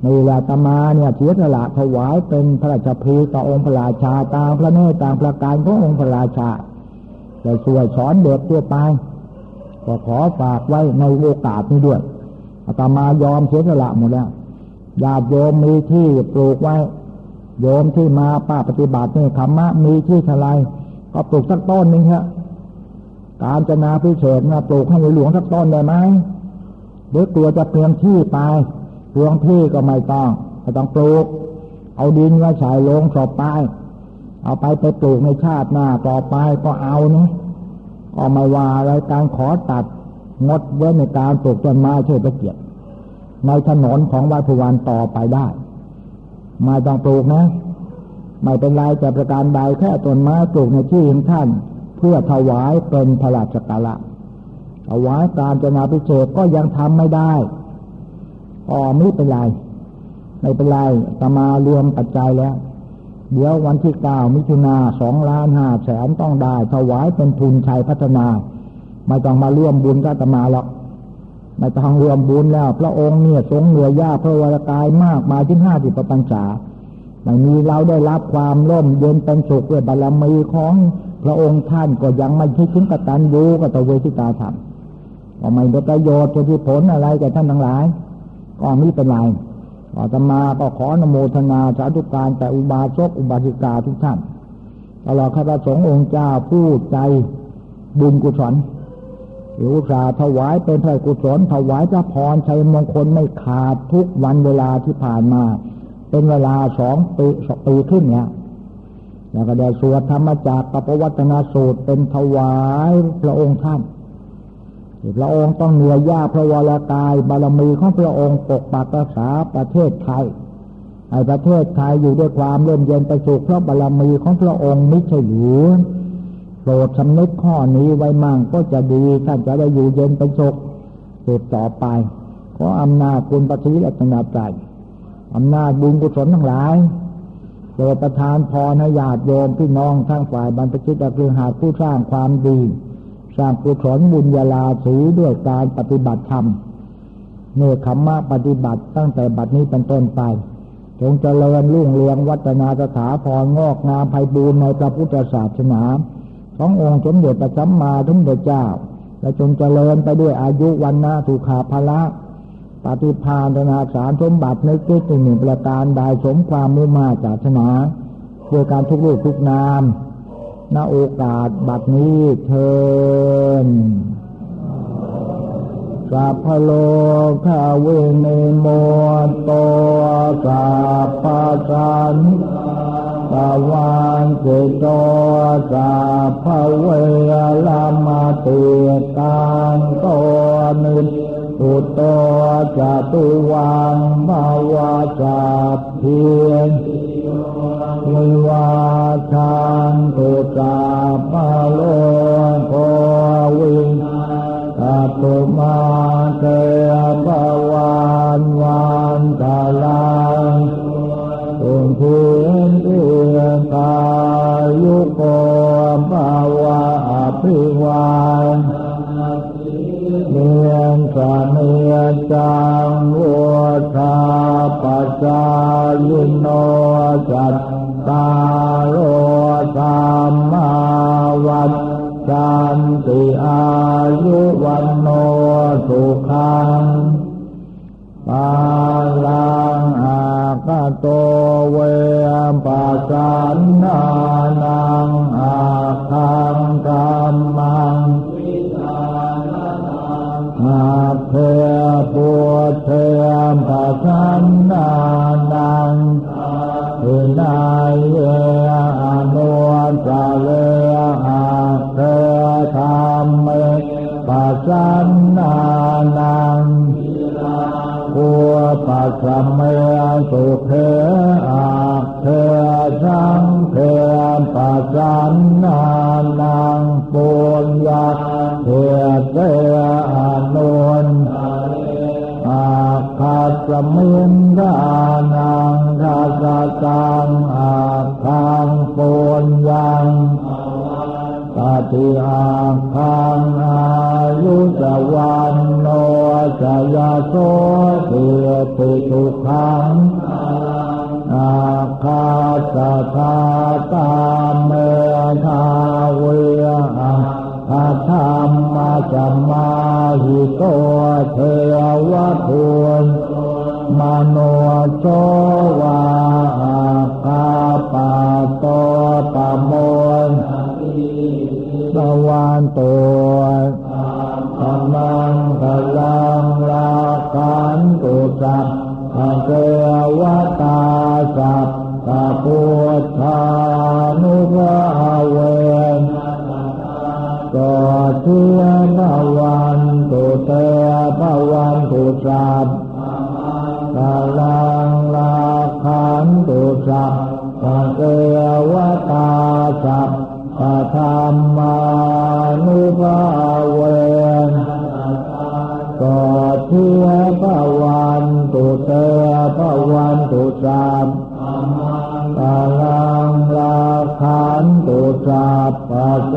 ในเวลาตมาเนี่ยเสียสละถวายเป็นพระราชพีต่อองค์พระราชาตามพระเนตรตามประการขององค์พระราชาแต่ช่วยสอนเด็กทั่วไปก็ขอฝากไว้ในโอกาสนี้ด้วยอาตมายอมเสียสละหมดแล้ว ญาติโยมมีที่ปลูกไว้ โยมที่มาป้าปฏิบัตินี่ธรรมะมีที่ทลายก็ปลูกสักต้นนึงเถอะการจนาพิเศษนะปลูกให้หลวงสักต้นได้ไหมหรือตัวจะเปลี่ยนที่ไปเรื่องที่ก็ไม่ต้องไม่ต้องปลูก เอาดินไว้ใส่ลงสอบไป เอาไปไปปลูกในชาติหน้าต่อไปก็เอานี่ก็ไม่ว่าอะไรการขอตัดงดเว้นในการปลูกต้นไม้เชิดตะเกียบ ในถนนของวัดพุวันต่อไปได้ ไม่ต้องปลูกนะ ไม่เป็นไรแต่ประการใดแค่ต้นไม้ปลูกในที่ของท่าน เพื่อถวายเป็นพระราชกาละถวายการจนาพิเศษก็ยังทำไม่ได้อ๋อไม่เป็นไรไม่เป็นไรตมารวมปัจจัยแล้ว เดี๋ยววันที่เก้ามิถุนาสองล้านห้าแสนต้องได้ ถวายเป็นทุนชัยพัฒนา ไม่ต้องมาร่วมบุญกับตมาหรอก ไม่ต้องรวมบุญแล้ว พระองค์เนี่ยทรงเหนือย่าพระวรากายมากมาที่ห้าสิบปัญษาไม่มีเราได้รับความร่มเย็นเป็นสุขด้วยบารมีของพระองค์ท่านก็ยังไม่คิดถึงกตัญญูกตเวทิตาธรรมก็ไม่ได้ประโยชน์จะที่ผลอะไรแก่ท่านทั้งหลาย ก็ไม่เป็นไรอาตมาก็ขอนโมทนาสาธุการแต่อุบาสกอุบาสิกาทุกท่านตลอดข้าพระสงฆ์องค์เจ้าผู้ใจบุญกุศล หรือสาถวายเป็นพระกุศลถวายพระพรชัยมงคลไม่ขาดทุกวันเวลาที่ผ่านมา เป็นเวลาสองปีสองปีขึ้นเนี่ยแล้วก็ได้สวดธรรมจากปปวัตนาสูตรเป็นถวายพระองค์ท่านพระองค์ต้องเหนื่อยยากพระวรากายบารมีของพระองค์ปกปักรักษาประเทศไทยให้ประเทศไทยอยู่ด้วยความเลื่มเย็นประสุขเพราะบารมีของพระองค์ไม่ใช่หรือ โปรดสำนึกข้อนี้ไว้มั่งก็จะดีท่านจะได้อยู่เย็นเป็นสุขสืบต่อไป ขออำนาจคุณปฏิรัตนาใจอำนาจบุญกุศลทั้งหลายโปรดประทานพรให้ญาติโยมพี่น้องทั้งฝ่ายบรรพชิตและคือหาผู้สร้างความดี สร้างกุศลบุญญาลาสีด้วยการปฏิบัติธรรมเนคขมมะปฏิบัติตั้งแต่บัดนี้เป็นต้นไปจงเจริญรุ่งเรืองวัฒนาสถาพรงอกงามไพบูรณ์ในพระพุทธศาสนา ขององค์สมเด็จพระสัมมาสัมพุทธเจ้า และจงเจริญไปด้วยอายุวันนาสุขาภละปฏิภาณนาสารสมบัติในจิตหนึ่งประการใดสมความมุ่งมาศาสนาเพื่อการทุกรูปทุกนามณโอกาสบัดนี้เชิญสัพพโลกาวินิโมโตสัพพสันตะวันสิโตสัพพเวลามาติตังโตนิสุโตจะตุวังภาวะจับเพียงวิวาชังตุสัพพโลโกวินาตุมาเตปวานวานตาลัง เพียนเอียกายุโกภาวะอภิวานเมียนสามียจังวัวชาปัจจายุโนจัตตาโลธรรมาวัฏจันติอายุวันโนสุขังปาลังอากา โตเวปัสสันนานังอาคังธรรมังอาเพปัวเทมปัสสันนานังทินายเยอนุสาเลอาเพธรรมเมปัสสันนานังปัว ปัสสะเมสุเทอาเทสังเทปัสสันนานังปุญญาเทเตอนุนอาคาสมินทานังคาสตังอาคังปุญญัง ตติอาคังอายุจวันโนจยาโสเทติทุขังอาคาสทาตามเมธาเวอาคาธรรมจัมมาหิโตเทวทุนมโนโชวา ตะวันตัวธรรมังกลังลาขันตุสัพเทวตาสัพพะพุทธานุภาเวนกอเทียนภวันตุเตภวันตุสัพกลังลาขันตุสัพพเทวตาสัพ ธรรมานุภาเวนกอเทียภวันตุเตภวันตุสัพกลังลาขันตุสัพพะเท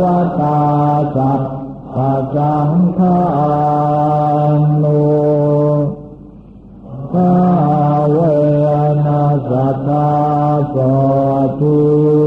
วตาสัพพะสังฆานุภาเวนะสัทธาสทิ